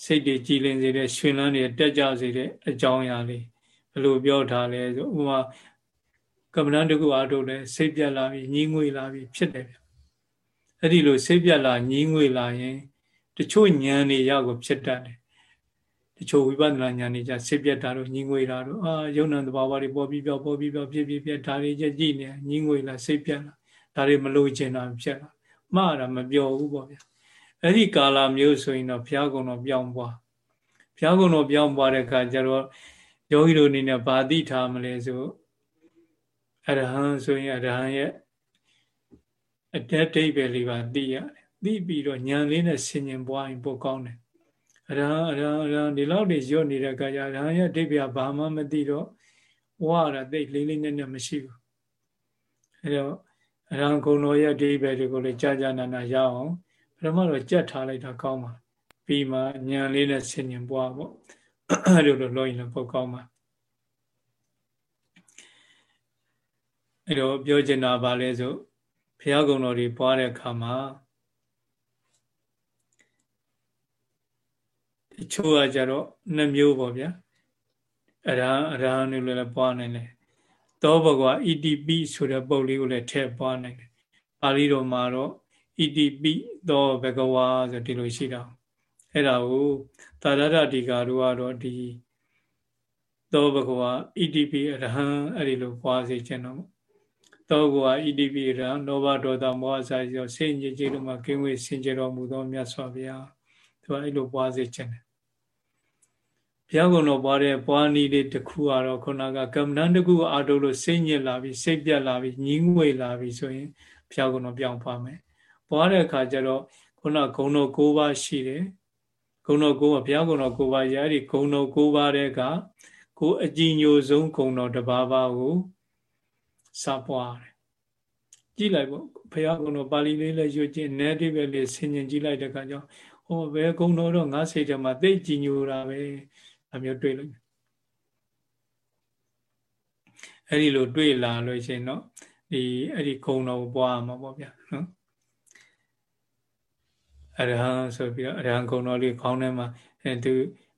စိတ်တွေကြည်လင်စေတဲ့ရှင်လန်းနေတက်ကြွစေတဲ့အကြောင်းအရာလေးဘယ်လိုပြောထားလဲဆိုဥပမာကမ္မဋ္ဌာန်းတစ်ခုအားထုတ်လဲစိတ်ပြက်လာပြီးညှင်းငွေလာပြီးဖြစ်တယ်ဗျအဲ့ဒီလိုစိတ်ပြက်လာညင်းငွေလာရင် တချို့ဉာဏ်တွေရောက်ကိုဖြစ်တတ်တယ် တချို့ဝိပဿနာဉာဏ်တွေကြစိတ်ပြက်တာတော့ညင်းငွေတာတော့အာယုံနံတဘာဝတွေပေါ်ပြီးပြောပေါ်ပြီးပြောဖြစ်ဖြစ်ဖြစ်ဒါတွေကြကြည့်နေညင်းငွေလာစိတ်ပြက်လာဒါတွေမလို့ကျင်တာဖြစ်လာမှားတာမပြောဘူးပေါ့ဗျာအဲ့ဒီကာလမျိုးဆိုရင်တော့ဘုရားကုံတော်ပြောင်းပွားဘုရားကုံတော်ပြောင်းပွားတဲ့အခါကျတော့ယောဂီတို့အနေနဲ့ဗာတိထားမလဲဆိုအရဟံဆိုရင်အရဟံရဲ့အတက်ဒိဗ္ဗေလေးပါသိရတယ်သိပြီးတော့ဉာဏ်လေးနဲ့ဆင်ញင်ပွားရင်ပိုကောင်းတယ်အ ရဟံအရဟံအရဟံဒီလောက်တွေရွတ်နေတဲ့အခါကျအရဟံရဲ့ဒိဗ္ဗေဘာမှမသိတော့ဝါရသိလေးလေးနက်နက်မရှိဘူးအဲတော့အရဟံကုံတော်ရဲ့ဒိဗ္ဗေတွေကိုလည်းကြာကြာနာနာရအောင်ပထမတော့ကြက်ထားလိုက်တာကောင်းပါပြီးမှဉာဏ်လေးနဲ့ဆင်ញင်ပွားပေါ့အဲလိုလိုလို့ရင်လည်းပိုကောင်းပါအဲတော့ပြောချင်တာဗာလဲဆိုဘုရားကုံတော်တွေပွားတဲ့အခါမှာ တချို့ကကြတော့နှစ်မျိုးပေါ့ဗျာအရဟံအရဟံတွေလည်းပွားနိုင်တယ်သောဘဂဝဣတိပိဆိုတဲ့ပုတ်လေးကိုလည်းထည့်ပွားနိုင်တယ်ပါဠိတော်မှာတော့ဣတိပိသောဘဂဝါဆိုဒီလိုရှိတာအဲ့ဒါကိုသာရတတိကာတို့ကတော့ဒီသောဘဂဝါဣတိပိအရဟံအဲ့ဒီလိုပွားစေခြင်းတော့တောကောဣတိပိရံနောဘဒေါသမောဟစာရောစိတ်ညစ်ကြေးတို့မှာကင်းဝေးစင်ကြတော်မူသောမြတ်စွာဘုရားသူကအဲ့လိုပွားစေခြင်းတယ် ဘုရားကုံတော်ပွားတဲ့ပွားနည်းလေးတစ်ခုကတော့ခုနကကမ္မဋ္ဌာန်းတစ်ခုအာတုလို့စိတ်ညစ်လာပြီးစိတ်ပြတ်လာပြီးညင်းငွေလာပြီးဆိုရင်ဘုရားကုံတော်ပြောင်းပွားမယ်ပွားတဲ့အခါကျတော့ခုနဂုံတော်၉ပါးရှိတယ်ဂုံတော်၉ပါးဘုရားကုံတော်၉ပါးရအဲ့ဒီဂုံတော်၉ပါးတဲ့ကကိုအကြည်ညိုဆုံးဂုံတော်တစ်ပါးပါးကိုစပွားတယ်ကြည့်လိုက်ပေါ့ဘုရားကုံတော်ပါဠိလေးလည်းရွတ်ချင်းနဲတိပဲလေးဆင်ញင်ကြည့်လိုက်တဲ့အခါကျတော့ဟောဘယ်ကုံတော်တော့ငါစိတ်ထဲမှာသိကြည်ညိုတာပဲ အမျိုးတွေ့လိုက်အဲ့ဒီလိုတွေ့လာလို့ရှိရင်တော့ဒီအဲ့ဒီဂုံတော်ကိုပွားမှာပေါ့ဗျာနော်အရဟံဆိုပြီးတော့အရဟံဂုံတော်လေးခေါင်းထဲမှာအဲသူ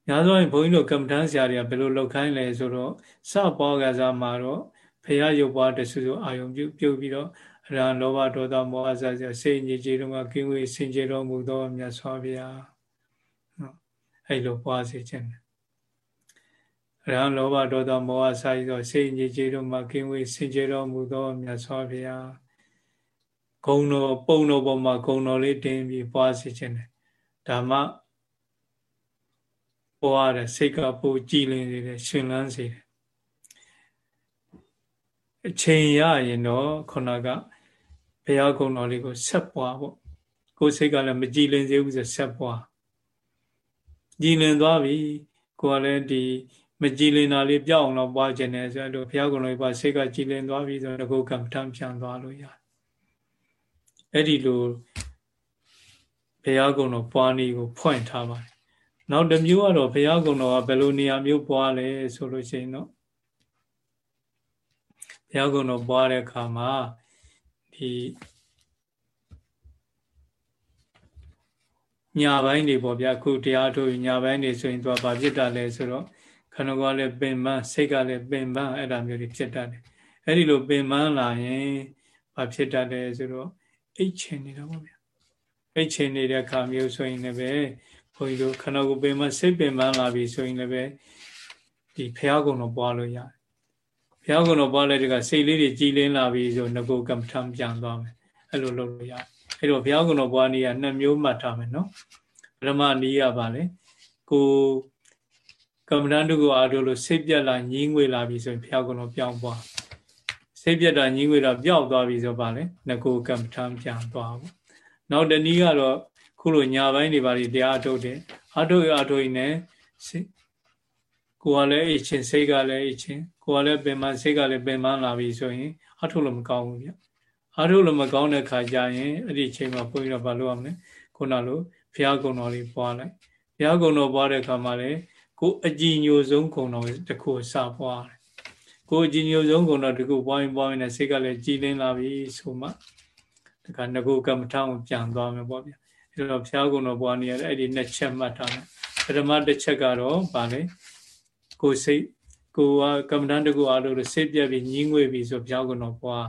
များသောရင်ဘုန်းကြီးတို့ကမ္မဋ္ဌာန်းဆရာတွေကဘယ်လိုလောက်ခိုင်းလဲဆိုတော့စပွားကစားမှာတော့ဖရာရုပ်ပွားတဆူဆူအာယုံပြုတ်ပြုတ်ပြီးတော့အရဟံလောဘဒေါသမောဟစသစိတ်ညစ်ကြေးတို့ကကင်းဝေးစင်ကြယ်တော်မူသောမြတ်စွာဘုရားနော်အဲ့လိုပွားစေခြင်းအ ရဟံလောဘဒေါသမောဟစသောစိတ်ညစ်ကြေးတို့မှကင်းဝေးစင်ကြယ်တော်မူသောမြတ်စွာဘုရားဂုံတော်ပုံတော်ပေါ်မှာဂုံတော်လေးတင်ပြီးပွားစေခြင်းတယ်ဓမ္မပွားတဲ့စိတ်ကပူကြည်လင်စေတယ်ရှင်လန်းစေတယ်အချိန်ရရင်တော့ခုနကဘုရားကုံတော်လေးကိုဆက်ပွားပေါ့ကိုယ်စိတ်ကလည်းမကြည်လင်စေဘူးဆိုဆက်ပွားကြည်လင်သွားပြီကိုယ်ကလည်းဒီ မကြည်လင်တာလေးပြောင်းအောင်တော့ပွားခြင်းနဲ့ဆိုတော့ဘုရားကုံတော်လေးပွားစိတ်ကကြည်လင်သွားပြီဆိုတော့ကိုယ်ကမ္မထမ်းပြန်သွားလို့ရတယ်အဲ့ဒီလိုဘုရားကုံတော်ပွားနည်းကိုဖွင့်ထားပါတယ်နောက်တစ်မျိုးကတော့ဘုရားကုံတော်ကဘယ်လိုနေရာမျိုးပွားလဲဆိုလို့ရှိရင်တော့ဘုရားကုံတော်ပွားတဲ့အခါမှာဒီညာပိုင်းတွေပေါ့ဗျာခုတရားထုတ်ညာပိုင်းတွေဆိုရင်သူကဘာဖြစ်တာလဲဆိုတော့ ခန္ဓာကလည်းပင်ပန်းစိတ်ကလည်းပင်ပန်းအဲ့ဒါမျိုးတွေဖြစ်တတ်တယ်အဲ့ဒီလိုပင်ပန်းလာရင်ဘာဖြစ်တတ်လဲဆိုတော့အိတ်ချင်နေတာပေါ့ဗျာအိတ်ချင်နေတဲ့အခါမျိုးဆိုရင်လည်းပဲဘုန်းကြီးတို့ခန္ဓာကိုယ်ပင်ပန်းစိတ်ပင်ပန်းလာပြီဆိုရင်လည်းပဲဒီဖះကုံတော့ပွားလို့ရတယ်ဘုရားကုံတော်ပွားလိုက်တဲ့ကစိတ်လေးတွေကြည်လင်းလာပြီဆိုငကိုကမ္မထံပြန်သွားမယ်အဲ့လိုလုပ်လို့ရတယ်အဲ့တော့ဘုရားကုံတော်ပွားနည်းကနှစ်မျိုးမှတ်ထားမယ်နော်ပရမနည်းကပါလေကို ကမ္မဋ္ဌာန်းတို့ကိုအားထုတ်လို့စိတ်ပြက်လာညင်းငွေလာပြီဆိုရင်ဘုရားကုံတော်ပြောင်းပွားစိတ်ပြက်တာညင်းငွေတာပျောက်သွားပြီဆိုပါလေငကိုကမ္မထံပြန်သွားပေါ့နောက်တနည်းကတော့ခုလိုညာပိုင်းတွေပါလေတရားအထုတ်တယ်အထုတ်ရအထုတ်ရင်လည်းကိုယ်ကလည်းအချင်းစိတ်ကလည်းအချင်းကိုယ်ကလည်းပင်မစိတ်ကလည်းပင်မလာပြီဆိုရင်အထုလို့မကောင်းဘူးဗျအထုလို့မကောင်းတဲ့ခါကျရင်အဲ့ဒီအချိန်မှာပို့ပြီးတော့မလုပ်အောင်လေခုနလိုဘုရားကုံတော်လေးပွားလိုက်ဘုရားကုံတော်ပွားတဲ့ခါမှာလည်း ကိုအကြည်ညိုဆုံးကုံတော်တစ်ခုစပွားတယ်ကိုအကြည်ညိုဆုံးကုံတော်တစ်ခုပွားရင်ပွားရင်လည်းစိတ်ကလည်းကြည်လင်းလာပြီဆိုမှတခါငကိုကမ္မထောင်ပြန်သွားမယ်ပေါ့ဗျအဲ့တော့ဘုရားကုံတော်ပွားနေရတဲ့အဲ့ဒီနှစ်ချက်မှတ်ထားမယ်ပထမတစ်ချက်ကတော့ဗာလေကိုစိတ်ကိုကကမ္မဋ္ဌာန်းတကူအားလို့စိတ်ပြက်ပြီးညင်းငွေပြီးဆိုဘုရားကုံတော်ပွား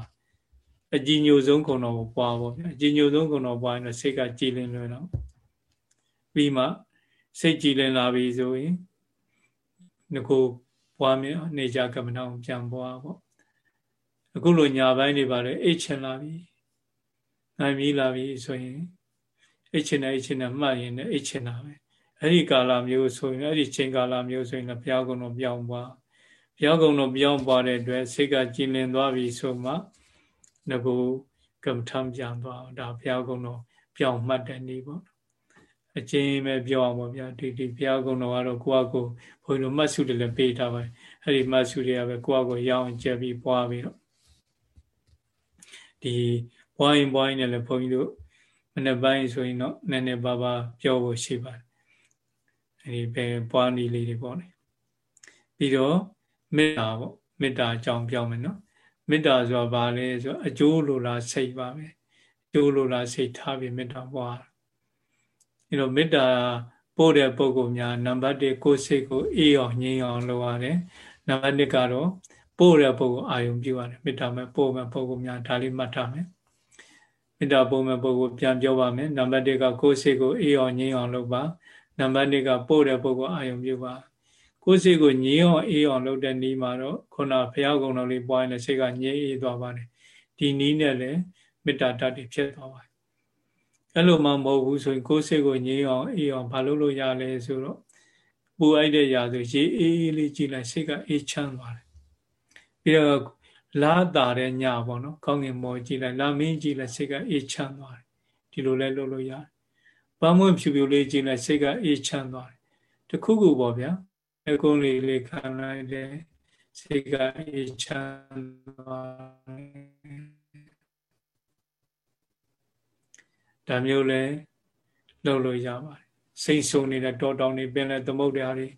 အကြည်ညိုဆုံးကုံတော်ကိုပွားပေါ့ဗျာအကြည်ညိုဆုံးကုံတော်ပွားရင်တော့စိတ်ကကြည်လင်လွယ်တော့ပြီးမှစိတ်ကြည်လင်လာပြီဆိုရင် ငကိုပွားမြနေကြကမ္မဋ္ဌာန်းပြန်ပွားပေါ့အခုလိုညာပိုင်းနေပါလေအိတ်ချင်လာပြီနိုင်ပြီလာပြီဆိုရင်အိတ်ချင်တဲ့အိတ်ချင်တဲ့မှတ်ရင်လည်းအိတ်ချင်တာပဲအဲ့ဒီကာလမျိုးဆိုရင်အဲ့ဒီချိန်ကာလမျိုးဆိုရင်လည်းဘုရားကုံတော်ပြောင်းသွားဘုရားကုံတော်ပြောင်းသွားတဲ့အတွက်စိတ်ကကြည်လင်သွားပြီဆိုမှငကိုကမ္မထံပြန်သွားဒါဘုရားကုံတော်ပြောင်းမှတ်တဲ့နေ့ပေါ့ အချင်းပဲပြောအောင်ပေါ့ဗျာဒီဒီဘုရားကုံတော်ကတော့ကိုယ့်အကိုဘုန်းကြီးတို့မှတ်စုတွေလည်းပေးထားပါတယ်အဲ့ဒီမှတ်စုတွေကပဲကိုယ့်အကိုရအောင်ကြက်ပြီးပွားပြီးတော့ဒီပွားရင်ပွားရင်လည်းဘုန်းကြီးတို့မနေ့ပိုင်းဆိုရင်တော့နည်းနည်းပါးပါးပြောဖို့ရှိပါတယ်အဲဒီပဲပွားနည်းလေးတွေပေါ့လေပြီးတော့မေတ္တာပေါ့မေတ္တာအကြောင်းပြောမယ်နော်မေတ္တာဆိုတာဘာလဲဆိုအကျိုးလိုလားစိတ်ပါပဲအကျိုးလိုလားစိတ်ထားပြီးမေတ္တာပွား အဲတော့မေတ္တာပို့တဲ့ပုဂ္ဂိုလ်များနံပါတ်1ကိုယ်စိတ်ကိုအေးအောင်ငြိမ်းအောင်လုပ်ရတယ်နံပါတ်2ကတော့ပို့တဲ့ပုဂ္ဂိုလ်အာယုံပြုရတယ်မေတ္တာမဲ့ပို့မဲ့ပုဂ္ဂိုလ်များဒါလေးမှတ်ထားမယ်မေတ္တာပို့မဲ့ပုဂ္ဂိုလ်ပြန်ပြောပါမယ်နံပါတ်1ကကိုယ်စိတ်ကိုအေးအောင်ငြိမ်းအောင်လုပ်ပါနံပါတ်2ကပို့တဲ့ပုဂ္ဂိုလ်အာယုံပြုပါကိုယ်စိတ်ကိုငြိမ်းအောင်အေးအောင်လုပ်တဲ့နီးမှာတော့ခုနဘုရားကုံတော်လေးပွားရင်စိတ်ကငြိမ်းအေးသွားပါတယ်ဒီနီးနဲ့လည်းမေတ္တာတတ်တွေဖြစ်သွားပါတယ် အဲ့လိုမှမဟုတ်ဘူးဆိုရင်ကိုယ်စိတ်ကိုငြိမ်းအောင်အေးအောင်ဘာလုပ်လို့ရလဲဆိုတော့ပူအိုက်တဲ့ຢာဆိုရေအေးအေးလေးကြည့်လိုက်စိတ်ကအေးချမ်းသွားတယ်ပြီးတော့လာတာတဲ့ညပေါ့နော်ကောင်းကင်မော်ကြည့်လိုက်လာမင်းကြည့်လိုက်စိတ်ကအေးချမ်းသွားတယ်ဒီလိုလဲလုပ်လို့ရတယ်ပန်းမွင့်ဖြူဖြူလေးကြည့်လိုက်စိတ်ကအေးချမ်းသွားတယ်တခုခုပေါ့ဗျာအကုန်းလေးလေးခံလိုက်တယ်စိတ်ကအေးချမ်းသွား ဒါမျိုးလဲလုပ်လို့ရပါတယ်စိတ်ဆုံနေတဲ့တောတောင်တွေပင်လဲသမုတ်တရားတွေ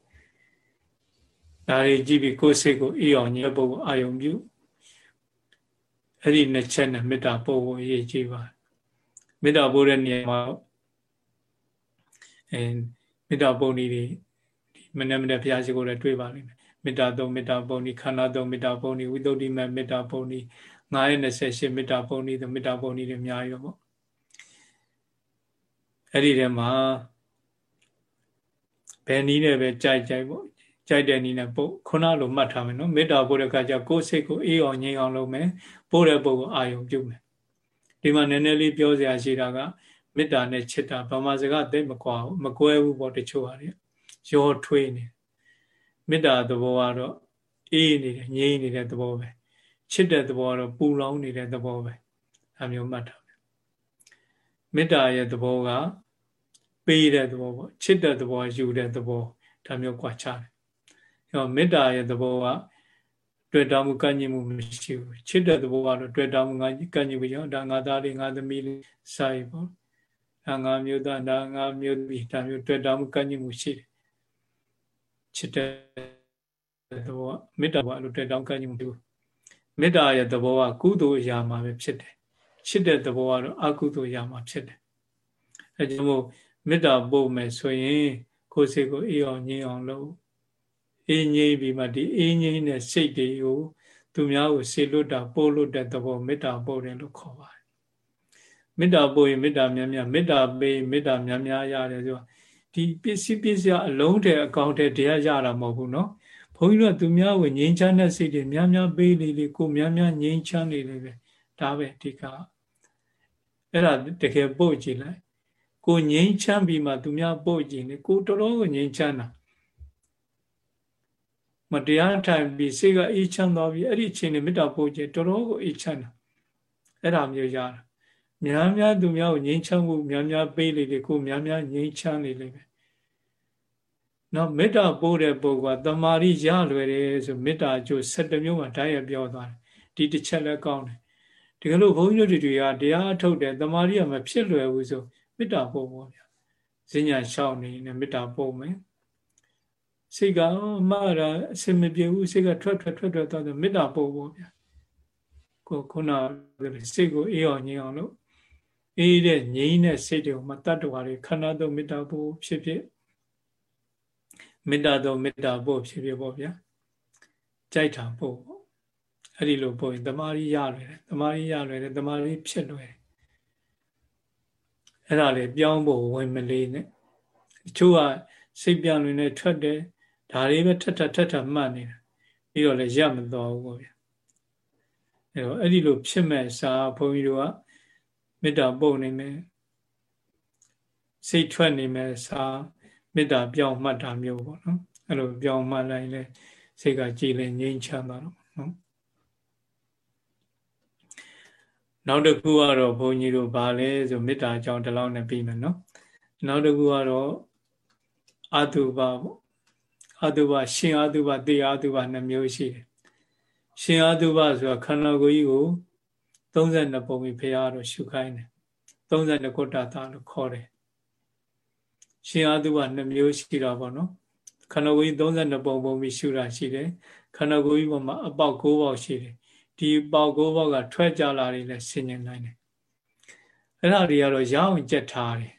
ဒါတွေကြည့်ပြီးကိုယ်စိတ်ကိုအေးအောင်ညှပ်ဖို့အာယုံပြုအဲ့ဒီနှစ်ချက်နဲ့မေတ္တာပို့ဖို့အရေးကြီးပါတယ်မေတ္တာပို့တဲ့နေရာမှာအဲမေတ္တာပုံနည်းတွေမနေ့မနေ့ဘုရားရှိခိုးလည်းတွေ့ပါလိမ့်မယ်မေတ္တာသုံးမေတ္တာပုံဤခန္ဓာသုံးမေတ္တာပုံဤဝိသုဒ္ဓိမမေတ္တာပုံဤ928မေတ္တာပုံဤဆိုမေတ္တာပုံဤတွေအများကြီးပေါ့ အဲ့ဒီထဲမှာဘယ်နည်းနဲ့ပဲကြိုက်ကြိုက်ပေါ့ကြိုက်တဲ့နည်းနဲ့ပို့ခုနလိုမှတ်ထားမယ်နော်မေတ္တာပို့တဲ့အခါကျကိုယ်စိတ်ကိုအေးအောင်ငြိမ်အောင်လုပ်မယ်ပို့တဲ့ပုဂ္ဂိုလ်အာယုံပြုမယ်ဒီမှာနည်းနည်းလေးပြောစရာရှိတာကမေတ္တာနဲ့ချစ်တာဗမာစကားသိမကွာဘူးမကွဲဘူးပေါ့တချို့ဟာတွေရောထွေးနေမေတ္တာသဘောကတော့အေးနေတယ်ငြိမ်နေတဲ့သဘောပဲချစ်တဲ့သဘောကတော့ပူလောင်နေတဲ့သဘောပဲအဲမျိုးမှတ်ထား မယ်မေတ္တာရဲ့သဘောကပေးတဲ့သဘောပေါ့ချစ်တဲ့သဘောယူတဲ့သဘောဒါမျိုးကွာခြားတယ်အဲတော့မေတ္တာရဲ့သဘောကတွေ့တောင်းမှုကန့်ညင်မှုမရှိဘူးချစ်တဲ့သဘောကတော့တွေ့တောင်းမှုကန့်ညင်မှုရောဒါငါသားလေးငါသမီးလေးစာရေးပေါ့ဒါငါမျိုးသားဒါငါမျိုးသမီးဒါမျိုးတွေ့တောင်းမှုကန့်ညင်မှုရှိတယ်ချစ်တဲ့သဘောမေတ္တာဘာလို့တွေ့တောင်းကန့်ညင်မှုဘူးမေတ္တာရဲ့သဘောကကုသိုလ်အရာမှာပဲဖြစ်တယ် ချစ်တဲ့သဘောကတော့အကုသိုလ်ရမှာဖြစ်တယ်အဲကြောင့်မို့မေတ္တာပို့မယ်ဆိုရင်ကိုယ်စိတ်ကိုအေးအောင်ငြိမ်းအောင်လုပ်အေးငြိမ်းပြီးမှဒီအေးငြိမ်းတဲ့စိတ်တွေကိုသူများကိုစေလွတ်တာပို့လွတ်တဲ့သဘောမေတ္တာပို့တယ်လို့ခေါ်ပါတယ်မေတ္တာပို့ရင်မေတ္တာများများမေတ္တာပေးမေတ္တာများများရတယ်ဆိုတာဒီပစ္စည်းပစ္စည်းအလုံးတဲ့အကောင့်တဲ့တရားရတာမဟုတ်ဘူးနော်ဘုန်းကြီးတို့ကသူများကိုငြိမ်းချမ်းတဲ့စိတ်တွေများများပေးလေလေကိုများများငြိမ်းချမ်းနေလေပဲဒါပဲအဓိက အဲ့ဒါတကယ်ပို့ကြည့်လိုက်ကိုငြိမ်းချမ်းပြီးမှသူများပို့ကြည့်နေကိုတော်တော်ကိုငြိမ်းချမ်းတာမတရားထိုင်ပြီးစိတ်ကအေးချမ်းသွားပြီးအဲ့ဒီအချိန်နဲ့မေတ္တာပို့ကြည့်တော်တော်ကိုအေးချမ်းတာအဲ့ဒါမျိုးရတာများများသူများကိုငြိမ်းချမ်းမှုများများပေးလေလေကိုများများငြိမ်းချမ်းလေလေပဲနော်မေတ္တာပို့တဲ့ပုဂ္ဂိုလ်ကတမာရီရလွယ်တယ်ဆိုမေတ္တာအကျိုး7မျိုးမှာဓာတ်ရပြောသွားတယ်ဒီတစ်ချက်လည်းကောင်းတယ် တကယ်လို့ဘုန်းကြီးတို့တွေကတရားထုတ်တယ်တမာရီကမဖြစ်လွယ်ဘူးဆိုမေတ္တာပို့ပေါ့ဗျာဈဉ္ညာလျှောက်နေနေမေတ္တာပို့မယ်စိတ်ကမှားတာအစင်မပြေဘူးစိတ်ကထွက်ထွက်ထွက်ထွက်သွားတယ်မေတ္တာပို့ပေါ့ဗျာကိုခုနစိတ်ကိုအေးအောင်ငြိမ်အောင်လို့အေးတဲ့ငြိမ်းတဲ့စိတ်တွေကိုမတတ်တော်ရခန္ဓာတော့မေတ္တာပို့ဖြစ်ဖြစ်မေတ္တာတော့မေတ္တာပို့ဖြစ်ဖြစ်ပေါ့ဗျာကြိုက်တာပို့ပေါ့ အဲ့ဒီလိုပို့ရင်တမာရီရလွယ်တယ်တမာရီရလွယ်တယ်တမာရီဖြစ်လွယ်တယ်အဲ့ဒါလေပြောင်းဖို့ဝင်မလေးနဲ့တချို့ကစိတ်ပြောင်းနေထွက်တယ်ဒါလေးပဲထက်ထက်ထက်ထက်မှတ်နေတာပြီးတော့လည်းရမတော်ဘူးပေါ့ဗျာအဲ့တော့အဲ့ဒီလိုဖြစ်မဲ့စာဘုန်းကြီးတို့ကမေတ္တာပို့နေမယ်စိတ်ထွက်နေမယ်စာမေတ္တာပြောင်းမှတ်တာမျိုးပေါ့နော်အဲ့လိုပြောင်းမှတ်လိုက်လဲစိတ်ကကြည်လင်ငြိမ်းချမ်းသွားတော့နော် နောက်တစ်ခုကတော့ဘုန်းကြီးတို့ဗာလဲဆိုမေတ္တာအကြောင်းဒီလောက်နဲ့ပြီးမယ်နော်နောက်တစ်ခုကတော့အတုပပေါ့အတုပရှင်အတုပတေအတုပနှစ်မျိုးရှိတယ်ရှင်အတုပဆိုတာခန္ဓာကိုယ်ကြီးကို32ပုံပြီးဖရာတော့ရှုခိုင်းတယ်32ကုဋ္ဌတာလို့ခေါ်တယ်ရှင်အတုပနှစ်မျိုးရှိတာပေါ့နော်ခန္ဓာကိုယ်ကြီး32ပုံပုံပြီးရှုတာရှိတယ်ခန္ဓာကိုယ်ကြီးပေါ်မှာအပေါက်9ပေါက်ရှိတယ် ဒီပေါက်9ပေါက်ကထွက်ကြလာတယ်လဲဆင်ញင်နိုင်တယ်အဲ့ဒါတွေကတော့ရအောင်ကြက်ထားတယ်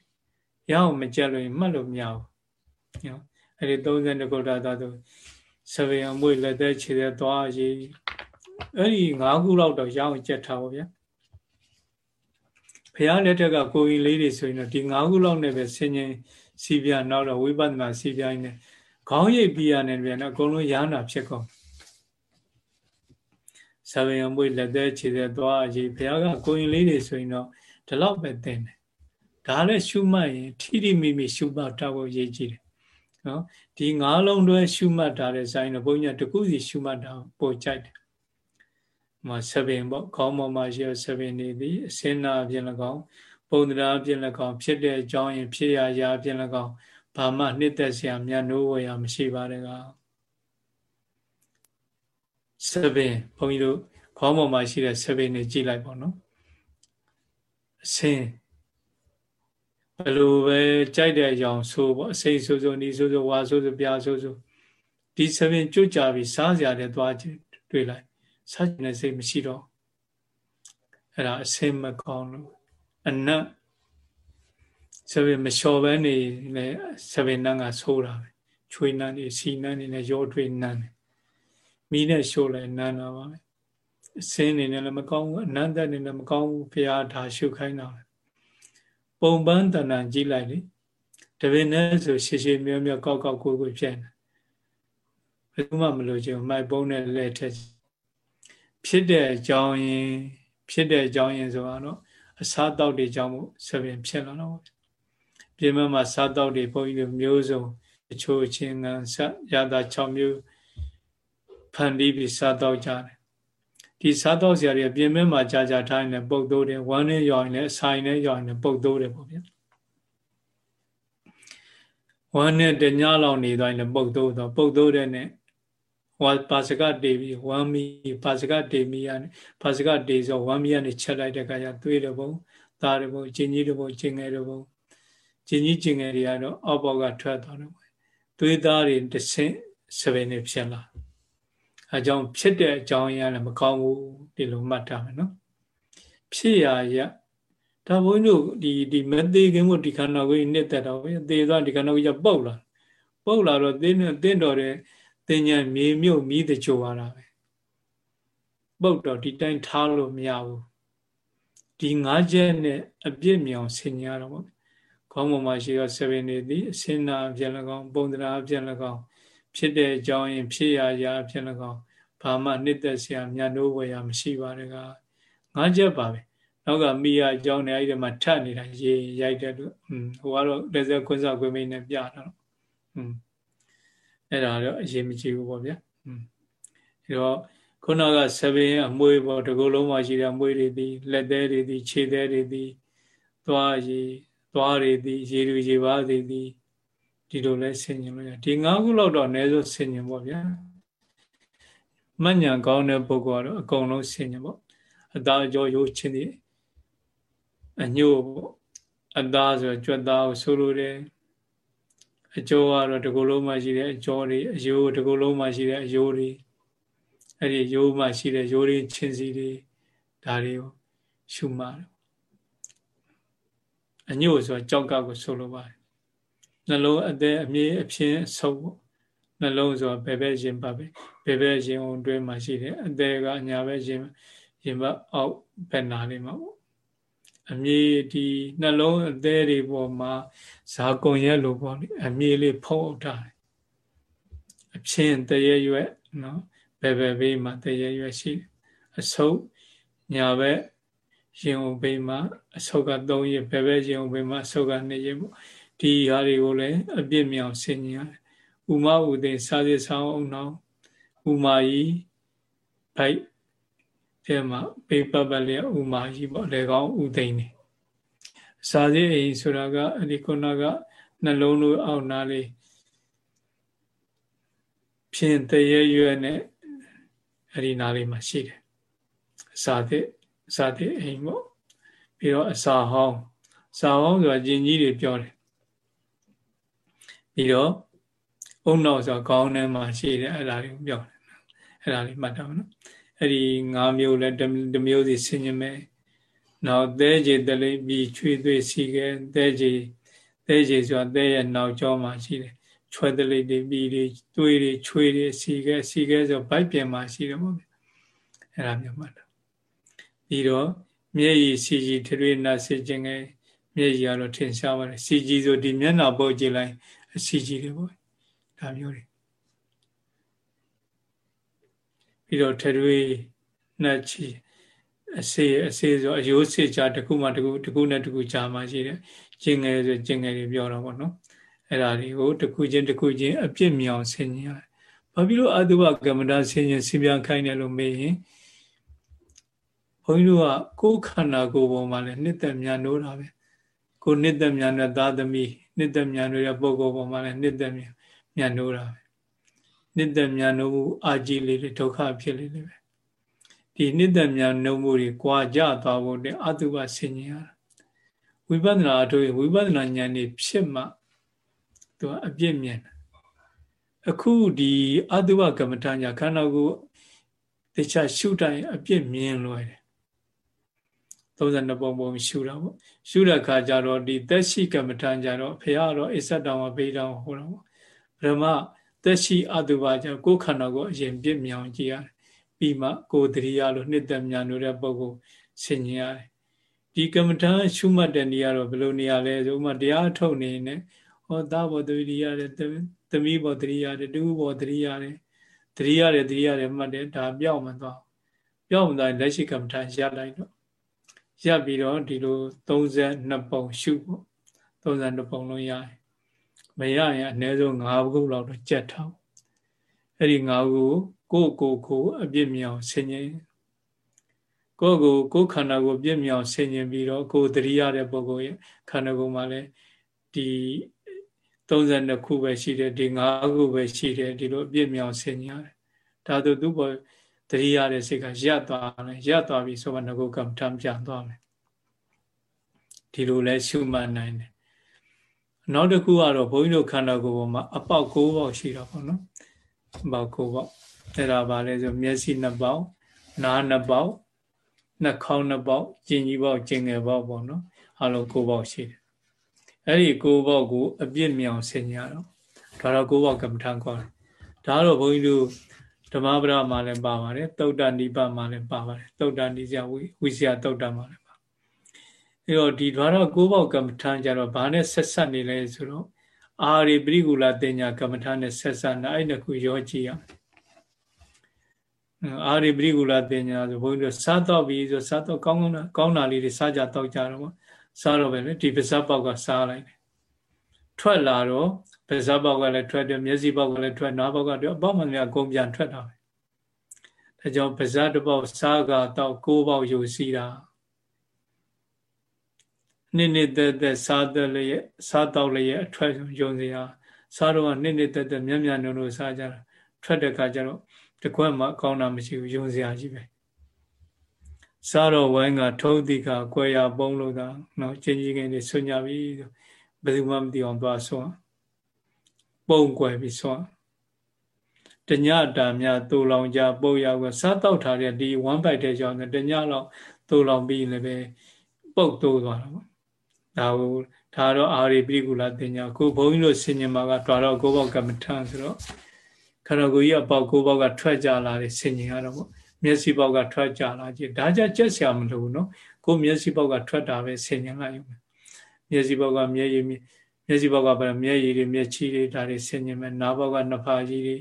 ရအောင်မကြက်လို့မှတ်လို့မရဘူးနော်အဲ့ဒီ32ကုဋ္ဌတာဆိုဆဗေယံမွေလက်သက်ခြေသက်သွားရည်အဲ့ဒီ၅ခုလောက်တော့ရအောင်ကြက်ထားပါဗျာဘုရားလက်ထက်ကကိုယ်ကြီးလေးတွေဆိုရင်တော့ဒီ၅ခုလောက်နဲ့ပဲဆင်ញင်စီးပြနောက်တော့ဝိပဿနာစီးပြနေခေါင်းရိပ်ပြရနေပြန်တော့အကုန်လုံးရဟနာဖြစ်ကုန် ဆဗေယံမွေလက်သက်ခြေသက်သွားရည်ဘုရားကကိုယ်ကြီးလေးတွေဆိုရင်တော့ဒီလောက်ပဲသင်တယ်ဒါလည်းရှုမှတ်ရင်ထိထိမိမိရှုမှတ်တာကိုရည်ကြည့်တယ်နော်ဒီငါးလုံးတွဲရှုမှတ်တာတဲ့ဆိုင်တော့ဘုန်းကြီးတကူစီရှုမှတ်တာပို့ကြိုက်တယ်မှာဆပင်ပေါ့ခေါင်းပေါ်မှာရှိဆပင်နေသည်အစင်းနာအပြင်၎င်းပုံသဏ္ဍာန်အပြင်၎င်းဖြစ်တဲ့အကြောင်းရင်ဖြစ်ရာရာအပြင်၎င်းဘာမှနှစ်သက်စရာမြတ်နိုးဝယ်ရမရှိပါတဲ့က ဆပင်ဘုန်းကြီးတို့ခေါင်းပေါ်မှာရှိတဲ့ဆပင်နေကြည့်လိုက်ပေါ့နော်အစင်းဘယ်လိုပဲကြိုက်တဲ့အကြောင်းဆိုပေါ့အစိဆိုးဆိုးနီးဆိုးဆိုးဝါဆိုးဆိုးပြားဆိုးဆိုးဒီဆပင်ကြွကြပြီးစားစရာတွေသွားတွေ့လိုက်စားကျင်တဲ့စိတ်မရှိတော့အဲ့ဒါအစင်မကောင်းလို့အနတ်ဆပင်မလျှော်ပဲနေလေဆပင်နန်းကဆိုးတာပဲချွေးနန်းနေစီနန်းနေနဲ့ရောထွေးနန်းနေ မီးနဲ့ရှို့လိုက်နန်းတာပါပဲအစင်းနေနဲ့လည်းမကောင်းဘူးအနန္တနေနဲ့မကောင်းဘူးဘုရားဒါရှုခိုင်းတာပဲပုံပန်းတဏ္ဍကြည့်လိုက်လေတပင်နဲ့ဆိုရှေရှေမြဲမြဲကောက်ကောက်ကိုကိုဖြစ်နေဘယ်သူမှမလို့ချင်မိုက်ပုံးနဲ့လက်ထက်ဖြစ်တဲ့အကြောင်းရင်းဖြစ်တဲ့အကြောင်းရင်းဆိုတော့အစားတောက်တွေကြောင့်မို့ဆပင်ဖြစ်လာတော့ပြင်မမှာစားတောက်တွေဘုန်းကြီးတို့မျိုးစုံအချို့ချင်းငံစရတာ6မျိုး ဖန်တီးပြီးစားတောက်ကြတယ်ဒီစားတောက်စရာတွေပြင်မဲ့မှာကြာကြာထားရင်လည်းပုတ်သိုးတယ်ဝမ်းနဲ့ရောင်ရင်လည်းဆိုင်နဲ့ရောင်ရင်လည်းပုတ်သိုးတယ်ပေါ့ဗျာဝမ်းနဲ့တညလောက်နေသွားရင်လည်းပုတ်သိုးတော့ပုတ်သိုးတဲ့နဲ့ဝါပါစကတေပြီးဝမ်းမီပါစကတေမီရနဲ့ပါစကတေဆိုဝမ်းမီရနဲ့ချက်လိုက်တဲ့အခါကျသွေးတဲ့ဘုံသားတဲ့ဘုံချင်းကြီးတဲ့ဘုံချင်းငယ်တဲ့ဘုံချင်းကြီးချင်းငယ်တွေကတော့အောက်ဘောက်ကထွက်သွားတယ်သွေးသားတွေတစ်ဆင့်စပယ်နဲ့ဖြစ်လာ အဲကြောင့်ဖြစ်တဲ့အကြောင်းအရာလည်းမကောင်းဘူးဒီလိုမှတ်ထားမယ်နော်ဖြစ်ရာရဒါဘုန်းကြီးတို့ဒီဒီမသေးခင်မို့ဒီခန္ဓာကိုယ်နှစ်သက်တော့ပဲသေသွားဒီခန္ဓာကိုယ်ကပုတ်လာပုတ်လာတော့သင်းနဲ့သင်းတော်တဲ့တင်ညာမြေမြုပ်မြည်တချို့ရတာပဲပုတ်တော့ဒီတိုင်းထားလို့မရဘူးဒီငါးချက်နဲ့အပြစ်မြောင်ဆင်ညာတော့ပေါ့ခေါင်းပေါ်မှာရှိသောဆဗင်နေသည်အစင်နာအပြင်၎င်းပုံသဏ္ဍာန်အပြင်၎င်း ဖြစ်တဲ့အကြောင်းရင်ဖြစ်ရာရာအပြင်၎င်းဘာမှနှစ်သက်စရာမြတ်နိုးဝယ်ရာမရှိပါတကားငါးချက်ပါပဲနောက်ကမိရအကြောင်းနဲ့အဲ့ဒီမှာထပ်နေတာရေရိုက်တဲ့လို့อืมဟိုကတော့လက်စက်ခွန်းစားခွေးမိန်နဲ့ပြတာတော့อืมအဲ့ဒါတော့အရေးမကြီးဘူးပေါ့ဗျာอืมအဲတော့ခုနကဆဗင်အမွေးပေါ့ဒီကုလုံးမှာရှိတဲ့အမွေးတွေဒီလက်သေးတွေဒီခြေသေးတွေဒီသွားရည်သွားတွေဒီရေလူရေပါးတွေဒီ ဒီလိုလဲဆင်ញင်လို့ရဒီ၅ခုလောက်တော့အနည်းဆုံးဆင်ញင်ပေါ့ဗျာမညံကောင်းတဲ့ပုဂ္ဂိုလ်ကတော့အကုန်လုံးဆင်ញင်ပေါ့အသားကြောရိုးချင်းဒီအညို့ပေါ့အသားဆိုကြွက်သားကိုဆိုလိုတယ်အကျိုးကတော့တကူလုံးမှရှိတဲ့အကျော်တွေအယိုးတကူလုံးမှရှိတဲ့အယိုးတွေအဲ့ဒီယိုးမှရှိတဲ့ယိုးတွေချင်းစီတွေဒါတွေကိုရှုမှတ်အညို့ဆိုကြောက်ကကိုဆိုလိုပါတယ် နှလုံးအသက်အမြင့်အဖြင်းအဆုပ်ပေါ့နှလုံးဆိုဘယ်ဘက်ရင်ပါပဲဘယ်ဘက်ရင်ုံတွဲမှာရှိတယ်အသက်ကအညာဘက်ရင်ရင်ဘအောက်ဘက်နာလေးမှာပေါ့အမြည်ဒီနှလုံးအသေးတွေပေါ်မှာဇာကုံရက်လို့ပေါ့လေအမြည်လေးဖုံးအုပ်ထားတယ်အဖြစ်တရရွက်နော်ဘယ်ဘယ်ဘေးမှာတရရွက်ရှိအဆုပ်ညာဘက်ရင်ုံဘေးမှာအဆုပ်က3ရက်ဘယ်ဘက်ရင်ုံဘေးမှာအဆုပ်က2ရက်ပေါ့ ဒီဟာတွေကိုလည်းအပြစ်မြောင်ဆင်ញရတယ်ဥမဥသိစာစီဆောင်အောင်နောက်ဥမာကြီးဘိုက်အဲမှာပေပပလေးဥမာကြီးပေါ့လေကောင်းဥသိနေစာစီအိမ်ဆိုတာကအဒီခုနကနှလုံးလိုအောက်နာလေးဖြင့်တရရွယ်နဲ့အဲ့ဒီနားလေးမှာရှိတယ်စာသစ်စာသစ်အိမ်ပေါ့ပြီးတော့အစာဟောင်းစာဟောင်းဆိုတာဂျင်ကြီးတွေပြောတယ် ပြီးတော့အုံနောက်ဆိုခေါင်းထဲမှာရှိတယ်အဲ့ဒါလေးကိုပြောတယ်အဲ့ဒါလေးမှတ်ထားပါနော်အဲ့ဒီ၅မျိုးလဲတစ်မျိုးစီဆင်ញမယ်နောက်သဲကြေတလိပြီးချွေသွေးစီခဲသဲကြေသဲကြေဆိုတာသဲရဲ့နောက်ကျောမှာရှိတယ်ချွဲတလိတွေပြီးတွေသွေးတွေချွေတွေစီခဲစီခဲဆိုဗိုက်ပြင်မှာရှိတယ်ပေါ့ဗျအဲ့ဒါမျိုးမှတ်တာပြီးတော့မျက်ရည်စီကြီးထွေးနာစေခြင်းငယ်မျက်ရည်ကတော့ထင်ရှားပါတယ်စီကြီးဆိုဒီမျက်နှာပုတ်ကြည့်လိုက် အစီကြီးတွေပေါ့ဒါမျိုးတွေပြီးတော့ထွေးနှက်ချီအစေအစေဆိုအယိုးစေချာတခုမှတခုတခုနဲ့တခုကြာမှရှိတယ်ကျင်ငယ်ဆိုကျင်ငယ်တွေပြောတော့ပေါ့နော်အဲ့ဒါတွေကိုတခုချင်းတခုချင်းအပြစ်မြောင်ဆင်ញင်ရတယ်ဘာဖြစ်လို့အတုဝကမ္မတာဆင်ញင်ဆင်ပြန်ခိုင်းတယ်လို့မေးရင်ဘုန်းကြီးတို့ကကိုယ်ခန္ဓာကိုယ်ပေါ်မှာလည်းနှစ်သက်မြန်နိုးတာပဲကိုနှစ်သက်မြန်တဲ့သာသမီ နှစ်သက်မြန်တဲ့ပုဂ္ဂိုလ်ပေါ်မှာလည်းနှစ်သက်မြန်မြန်နိုးတာပဲနှစ်သက်မြန်နိုးမှုအာကြီးလေးတွေဒုက္ခဖြစ်လေးတွေပဲဒီနှစ်သက်မြန်နိုးမှုတွေကြွာကြသွားဖို့တဲ့အတုပဆင်ញင်ရတာဝိပဿနာအထုတ်ဝိပဿနာဉာဏ်นี่ဖြစ်မှသူကအပြည့်မြင်အခုဒီအတုပကမ္မဋ္ဌာန်းညာခန္ဓာကိုယ်တခြားရှုတိုင်းအပြည့်မြင်လွယ်တယ် 32ပုံပုံရှုတာပေါ့ရှုတဲ့အခါကျတော့ဒီသက်ရှိကမ္မထံကျတော့ဖះကတော့အစ္ဆတောင်ဝဘေးတောင်ဟောတော့ဗြဟ္မသက်ရှိအတုပါကြောင့်ကိုယ်ခန္ဓာကိုအရင်ပြစ်မြောင်ကြည့်ရတယ်ပြီးမှကိုယ်တရိယာလို့နှစ်သက်မြန်လို့တဲ့ပုဂ္ဂိုလ်ဆင်ញင်ရတယ်ဒီကမ္မထာရှုမှတ်တဲ့နေရာတော့ဘယ်လိုနေရာလဲဆိုမှတရားထုတ်နေနေဟောသားဘောတရိယာတဲ့သမီးဘောတရိယာတဲ့တူဘောတရိယာတဲ့တရိယာတဲ့တရိယာတဲ့မှတ်တယ်ဒါပြောက်မှသွားပြောက်မှသွားလက်ရှိကမ္မထာရပ်လိုက်တော့ ရပ်ပြီးတော့ဒီလို32ပုံရှုပေါ့32ပုံလုံးရတယ်မရရင်အနည်းဆုံး5ခုလောက်တော့ကြက်ထားအဲ့ဒီ5ခုကိုကိုကိုအပြစ်မြောင်ဆင်ញင်ကိုကိုကိုခန္ဓာကိုပြစ်မြောင်ဆင်ញင်ပြီးတော့ကိုတရိရတဲ့ပုဂ္ဂိုလ်ရဲ့ခန္ဓာကိုယ်မှာလည်းဒီ32ခုပဲရှိတယ်ဒီ5ခုပဲရှိတယ်ဒီလိုအပြစ်မြောင်ဆင်ញင်ရတယ်ဒါဆိုသူ့ဘော တရိရတဲ့စိတ်ကရပ်သွားတယ်ရပ်သွားပြီဆိုမှငကုကမ္မထံပြန်သွားမယ်ဒီလိုလဲရှုမှတ်နိုင်တယ်နောက်တစ်ခုကတော့ဘုန်းကြီးတို့ခန္ဓာကိုယ်ပေါ်မှာအပေါက်၉ပေါက်ရှိတာပေါ့နော်အပေါက်၉ပေါက်အဲ့ဒါပါလဲဆိုမျက်စိနှစ်ပေါက်နားနှစ်ပေါက်နှာခေါင်းနှစ်ပေါက်ကျင်ကြီးပေါက်ကျင်ငယ်ပေါက်ပေါ့နော်အလုံး၉ပေါက်ရှိတယ်အဲ့ဒီ၉ပေါက်ကို အပြစ်မြောင်ဆင်ညာတော့ဒါတော့၉ပေါက်ကမ္မထံခေါ်တယ်ဒါတော့ဘုန်းကြီးတို့ ဓမ္မပဒမှာလည်းပါပါတယ်တုတ်တဏိပမှာလည်းပါပါတယ်တုတ်တဏိစဝိဝိစယတုတ်တမှာလည်းပါအဲတော့ဒီဓာရ၉ပေါက်ကမ္မထံကြတော့ဘာနဲ့ဆက်ဆက်နေလဲဆိုတော့အာရိပရိကူလာတင်ညာကမ္မထံနဲ့ဆက်ဆက်နေအဲ့နှစ်ခုရောကြည့်ရအာရိပရိကူလာတင်ညာဆိုဘုန်းကြီးတို့စားတော့ပြီးဆိုစားတော့ကောင်းကောင်းကောင်းတာလေးတွေစားကြတော့ကြတော့ပေါ့စားတော့ပဲလေဒီပါဇက်ပေါက်ကစားလိုက်တယ်ထွက်လာတော့ ပါးစပ်ပေါက်ကလည်းထွက်တယ်မျက်စိပေါက်ကလည်းထွက်နားပေါက်ကလည်းအပေါက်မှများအကုန်ပြန်ထွက်တာပဲဒါကြောင့်ပါးစပ်တစ်ပေါက်စားကတော့ကိုးပေါက်ယူစီတာနှစ်နှစ်သက်သက်စားတဲ့လျက်စားတော့လျက်အထွက်ယုံစရာစားတော့နှစ်နှစ်သက်သက်မြတ်မြတ်နုံလို့စားကြတာထွက်တဲ့ခါကျတော့တကွက်မှကောင်းတာမရှိဘူးယုံစရာကြီးပဲစားတော့ဝိုင်းကထုံးတိကကွယ်ရပုံးလို့သာနော်ချင်းကြီးကင်းနေဆွညပြီဘယ်သူမှမသိအောင်သွားဆွ ပုံကွယ်ပြီးဆွတညတာမြတူလောင်ကြပုံရောက်ကစားတော့ထားတဲ့ဒီဝမ်းပိုက်တဲ့ကြောင့်တညလောက်တူလောင်ပြီးလည်းပဲပုတ်တိုးသွားတာပေါ့ဒါကိုဒါတော့အာရိပိကုလတင်ညာကိုဘုန်းကြီးတို့ဆင်ញင်မှာကတွာတော့ကိုဘောက်ကမ္မထန်ဆိုတော့ခရကိုကြီးကပေါက်ကိုဘောက်ကထွက်ကြလာတယ်ဆင်ញင်ရတော့ပေါ့မျက်စိပေါက်ကထွက်ကြလာကြည့်ဒါကြကြက်ဆရာမလို့နော်ကိုမျက်စိပေါက်ကထွက်တာပဲဆင်ញင်လိုက်ယူမယ်မျက်စိပေါက်ကမျက်ရည် မျက်စိပေါက်ကပဲမျက်ရည်တွေမျက်ချီတွေဒါတွေဆင်ញင်မယ်နားပေါက်ကနှစ်ဖာကြီးတွေ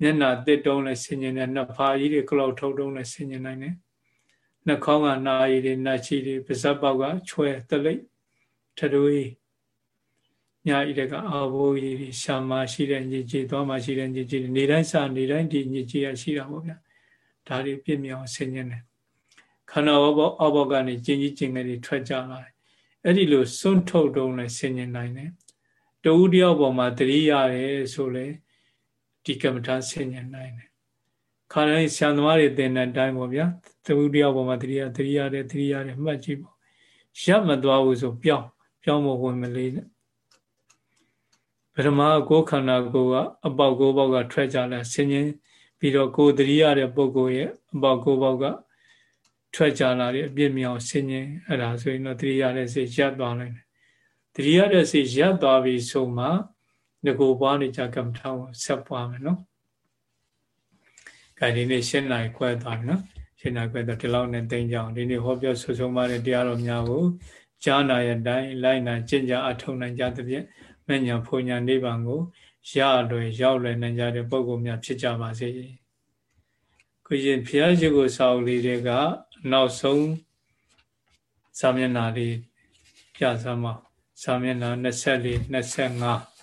မျက်နာတစ်တုံးလည်းဆင်ញင်တယ်နှစ်ဖာကြီးတွေကလောက်ထုတ်တုံးလည်းဆင်ញင်နိုင်တယ်နှာခေါင်းကနာရည်တွေနှာချီတွေပါးစပ်ပေါက်ကချွဲတလိပ်ထတွေးညာဤတကအာဘိုးကြီးရှာမရှိတဲ့ညစ်ကြေးသွားမရှိတဲ့ညစ်ကြေးနေတိုင်းစနေတိုင်းဒီညစ်ကြေးရရှိတာပေါ့ဗျာဒါတွေပြည့်မြောင်ဆင်ញင်တယ်ခန္ဓာဘောအဘောကနေကျင်ကြီးကျင်ငယ်တွေထွက်ကြလာတယ် အဲ့ဒီလိုစွန့်ထုတ်တုံးလဲဆင်ញင်နိုင်တယ်တဝူတယောက်ပေါ်မှာတတိရတယ်ဆိုလေဒီကမ္မထာဆင်ញင်နိုင်တယ်ခါတိုင်းဆံသမားတွေသင်တဲ့အတိုင်းပေါ့ဗျာတဝူတယောက်ပေါ်မှာတတိယတတိယတယ်တတိယတယ်မှတ်ကြည့်ပေါ့ရပ်မသွားဘူးဆိုပြောင်းပြောင်းဖို့ဝင်မလေးနဲ့ပထမကိုယ်ခန္ဓာကိုယ်ကအပေါက်ကိုယ်ပေါက်ကထွက်ကြလာဆင်ញင်ပြီးတော့ကိုယ်တတိယတဲ့ပုဂ္ဂိုလ်ရဲ့အပေါက်ကိုယ်ပေါက်က ထွက်ကြလာတဲ့အပြစ်မြောင်ဆင်ញင်အဲ့ဒါဆိုရင်တော့တတိယတဲ့စိတ်ရပ်သွားနိုင်တယ်တတိယတဲ့စိတ်ရပ်သွားပြီဆိုမှငကိုပွားနေကြကမ္မထာကိုဆက်ပွားမယ်နော်။ဒါဒီနေ့ရှင်းနိုင်ခွဲသွားပြီနော်။ရှင်းနိုင်ခွဲတော့ဒီလောက်နဲ့တင်ကြအောင်ဒီနေ့ဟောပြောဆွဆုံးပါတဲ့တရားတော်များကိုကြားနာရတိုင်းလိုက်နာကျင့်ကြအထောက်နိုင်ကြသဖြင့်မဉ္ဇဉ်ဖွညာနိဗ္ဗာန်ကိုရလွယ်ရောက်လွယ်နိုင်ကြတဲ့ပုဂ္ဂိုလ်များဖြစ်ကြပါစေ။ကိုရှင်ဘုရားရှိခိုးစာအုပ်လေးတွေက နောက်ဆုံးစာမျက်နှာလေးပြစမ်းပါစာမျက်နှာ24 25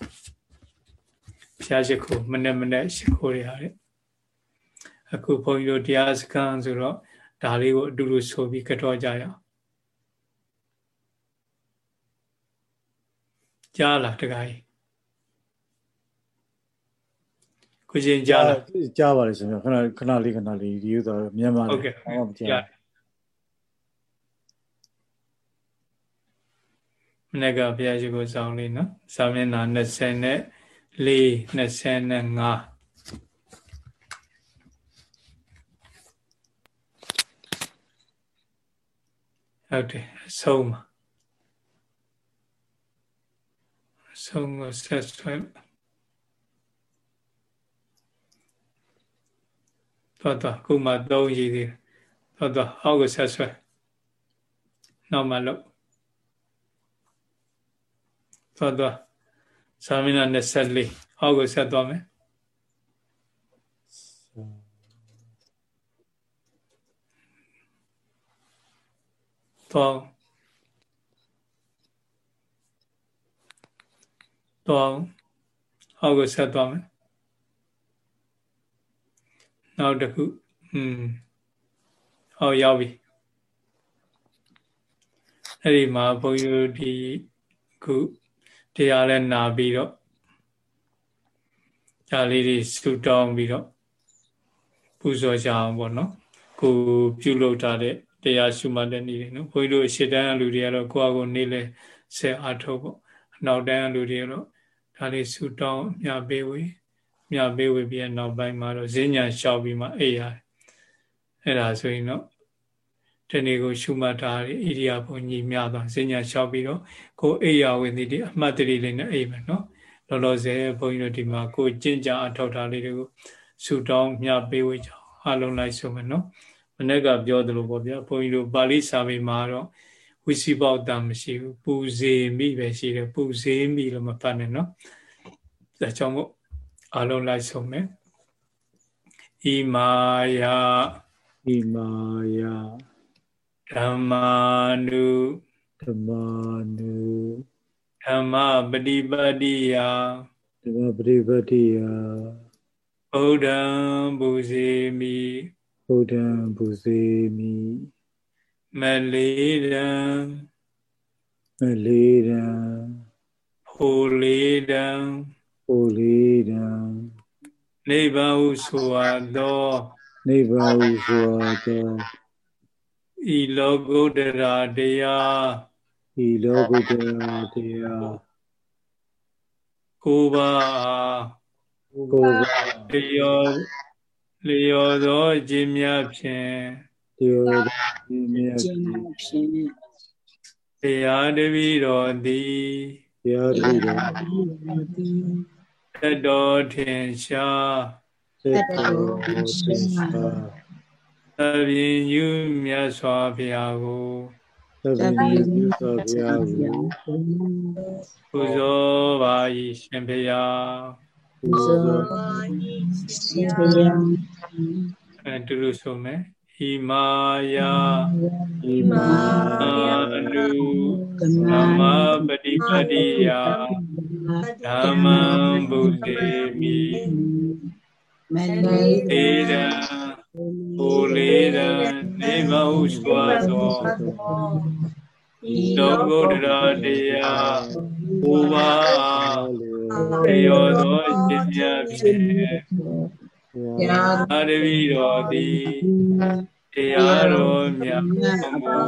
ဘုရားရှိခိုးမနေ့မနေ့ရှိခိုးရရတယ်အခုဘုန်းကြီးတို့တရားစခန်းဆိုတော့ဒါလေးကိုအတူတူဆိုပြီးကြောကြရအောင်ကြားလားတခါကြီးကိုရှင်ကြားလားကြားပါလေရှင်ခဏခဏလေးခဏလေးဒီဥသောမြန်မာလေးဟုတ်ကဲ့ဟုတ်ကဲ့ နေ့ကဘုရားရှိခိုးဆောင်လေးနော်စာမျက်နှာ20နဲ့4 25ဟုတ်တယ်အဆုံးပါအဆုံးကိုဆက်ဆွဲတော့တော့ခုမှ3ရေးသေးတယ်တော့တော့အောက်ကိုဆက်ဆွဲနောက်မှလို့ သွားသွားသာမဏေ24အောက်ကိုဆက်သွားမယ်သွားသွားအောက်ကိုဆက်သွားမယ်နောက်တစ်ခုอืมဟောရောက်ပြီအဲ့ဒီမှာဘုန်းကြီးတို့ဒီခု တရားလဲနာပြီးတော့ဒါလေးတွေဆူတောင်းပြီးတော့ပူဇော်ကြအောင်ပေါ့နော်ကိုပြုလုပ်ထားတဲ့တရားရှုမှတ်တဲ့နေ့တွေနော်ဘုန်းကြီးတို့ရှေ့တန်းလူတွေကတော့ကိုယ့်အကိုနေလဲဆက်အားထုတ်ပေါ့အနောက်တန်းလူတွေကတော့ဒါလေးဆူတောင်းမြပေးဝေးမြပေးဝေးပြီးနောက်ပိုင်းမှာတော့ဈဉ္ညာလျှောက်ပြီးမှအိပ်ရတယ်အဲ့ဒါဆိုရင်တော့ ဒီနေ့ကိုရှုမှတ်ထားတဲ့ဣရိယာပုညီမြသွားဈဉ္ညာလျှောက်ပြီးတော့ကိုအိယာဝိသီတိအမှတ်တရလေးနဲ့အိပ်မယ်နော်လောလောဆယ်ဘုန်းကြီးတို့ဒီမှာကိုကျင့်ကြအထောက်ထားလေးတွေကိုဆူတောင်းမြပေးဝေးကြအောင်အလုံးလိုက်ဆိုမယ်နော်မနေ့ကပြောသလိုပေါ့ဗျာဘုန်းကြီးတို့ပါဠိစာပေမှာတော့ဝိစီပေါတံမရှိဘူးပူဇေမိပဲရှိတယ်ပူဇေမိလို့မဖတ်နဲ့နော်ဒါကြောင့်မို့အလုံးလိုက်ဆိုမယ်ဣမာယဣမာယ ဓမ္မာနုဓမ္မာနုဓမ္မပฏิပတ်တိယဓမ္မပฏิပတ်တိယဗုဒ္ဓံဘူဇေမိဗုဒ္ဓံဘူဇေမိမလေးတံမလေးတံဖိုလေးတံဖိုလေးတံနိဗ္ဗာန်ဟုဆိုအပ်သောနိဗ္ဗာန်ဟုဆိုအပ်သော ဤလောကုတ္တရာတရားဤလောကုတ္တရာတရားကိုပါကိုပါလျောလျောသောခြင်းများဖြင့်လျောသောခြင်းများဖြင့်တရားတပည့်တော်သည်တရားတပည့်တော်သည်တတော်ထင်ရှားတတော်ထင်ရှား သဗ္ဗညုမြတ်စွာဘုရားကိုသဗ္ဗညုမြတ်စွာဘုရားကိုပူဇော်ပါ၏ရှင်ဘုရားပူဇော်ပါ၏ရှင်ဘုရားအဲတူတူဆိုမယ်ဣမာယဣမာယနုသမ္မာပฏิပတိယဓမ္မံဗုဒ္ဓေမိမနေတေရံ ကိုလေးတံနေမဟုစွာသောသောဂုတ္တရာတရားဘုရားတေယောသောရှင်မြတ်ဖြင့်အာရဝီတော်သည်တရားတော်မြတ်မှု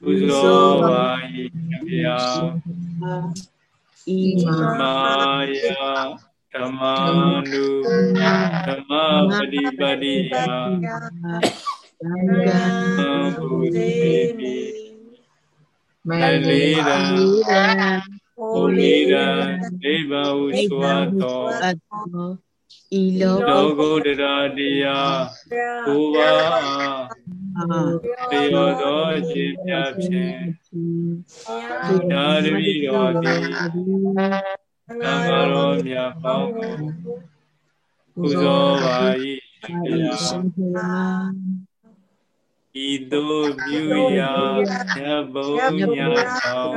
ပူဇော်ပါ၏ဗျာဣမာယ ဓမ္မာနုဓမ္မပฏิပတိယသံဃာဘုသေမိမလေးရန်ဟိုလေးရန်နိဗ္ဗာန်ဟုဆိုအပ်သောဤလောကုတ္တရာတရားဘုရားတေယောသောခြင်းမြတ်ဖြင့်သာရဝိတော်သည် သံဃာတော်မြတ်ပေါင်းကိုပူဇော်ပါ၏ရှင်ဘုရားဤသို့ပြုရာမြတ်ဘုံညာဆောင်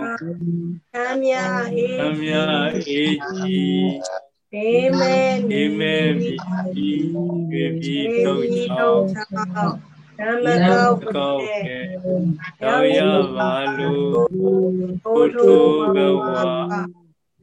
သံမြအေသံမြအေကြီးေမေေမေပြီပြီပြီတော့ချောင်းဓမ္မကောက်ကောက်ကေရောက်ရပါလို့ဘုထုဘဝ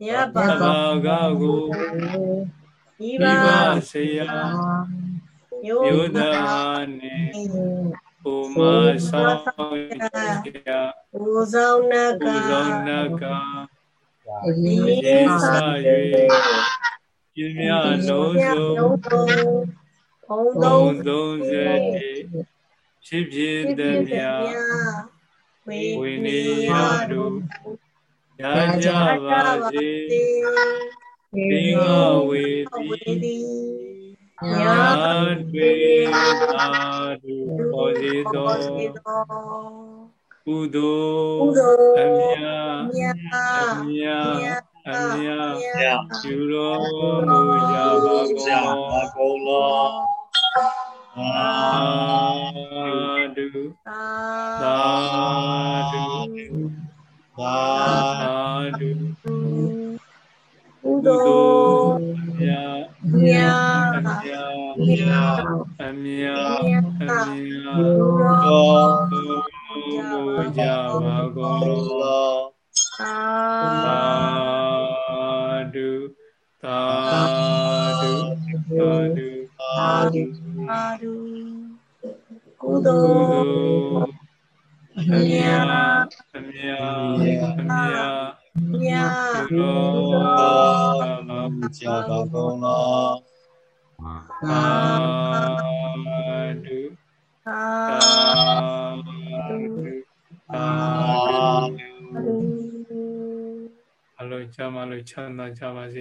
မပေါင်းမကောဝတ္တမြာမတွေ့ရပေရပဲတဗ္ဗတဗ္ဗဣသာမင်္ဂလာကိုဘေကတိုင်းရာတိတော်တနေ့ယခုပြုပြုတဲ့မြာမြတ်ဘာဂကိုဤပါပါဆေယမြို့သားနှင့်ဘုမဆောင်ရာဘူဆောင်နကဘုဇောင်းနကဒီရေစစာ၍ပြင်းမြလုံးစုံဘုံဘုံသုံးသုံးစေဖြစ်ဖြစ်သည်မြဝေဝိနေနေယယတို့တို့ ရကြပါစေသင်္ဃဝေဝေတိတိညာတွေသာတုပေါ်စေသောစေသောကုသိုလ်ကုသိုလ်အမြတ်မြတ်အမြတ်အမြတ်မြတ်ပြုတော်မူကြပါကုန်သောကုလောသာဓုသာသာဓု သာသာဓုကုကုသိုသိုလ်လ်အမြတ်မြတ်အမြတ်မြတ်အမြတ်အမြတ်ကုသိုလ်မူကြပါကုန်ကုသောလောသာသာဓုသာဓုသာဓုသာဓုသာဓုကုကုသိုသိုလ်လ် အမြတ်အမြတ်အမြတ်မြတ်ပြုတော်မူမူကြပါကုန်လောသာဓုသာသာဓုသာဓုအလိုချမ်းမလို့ချမ်းသာကြပါစေ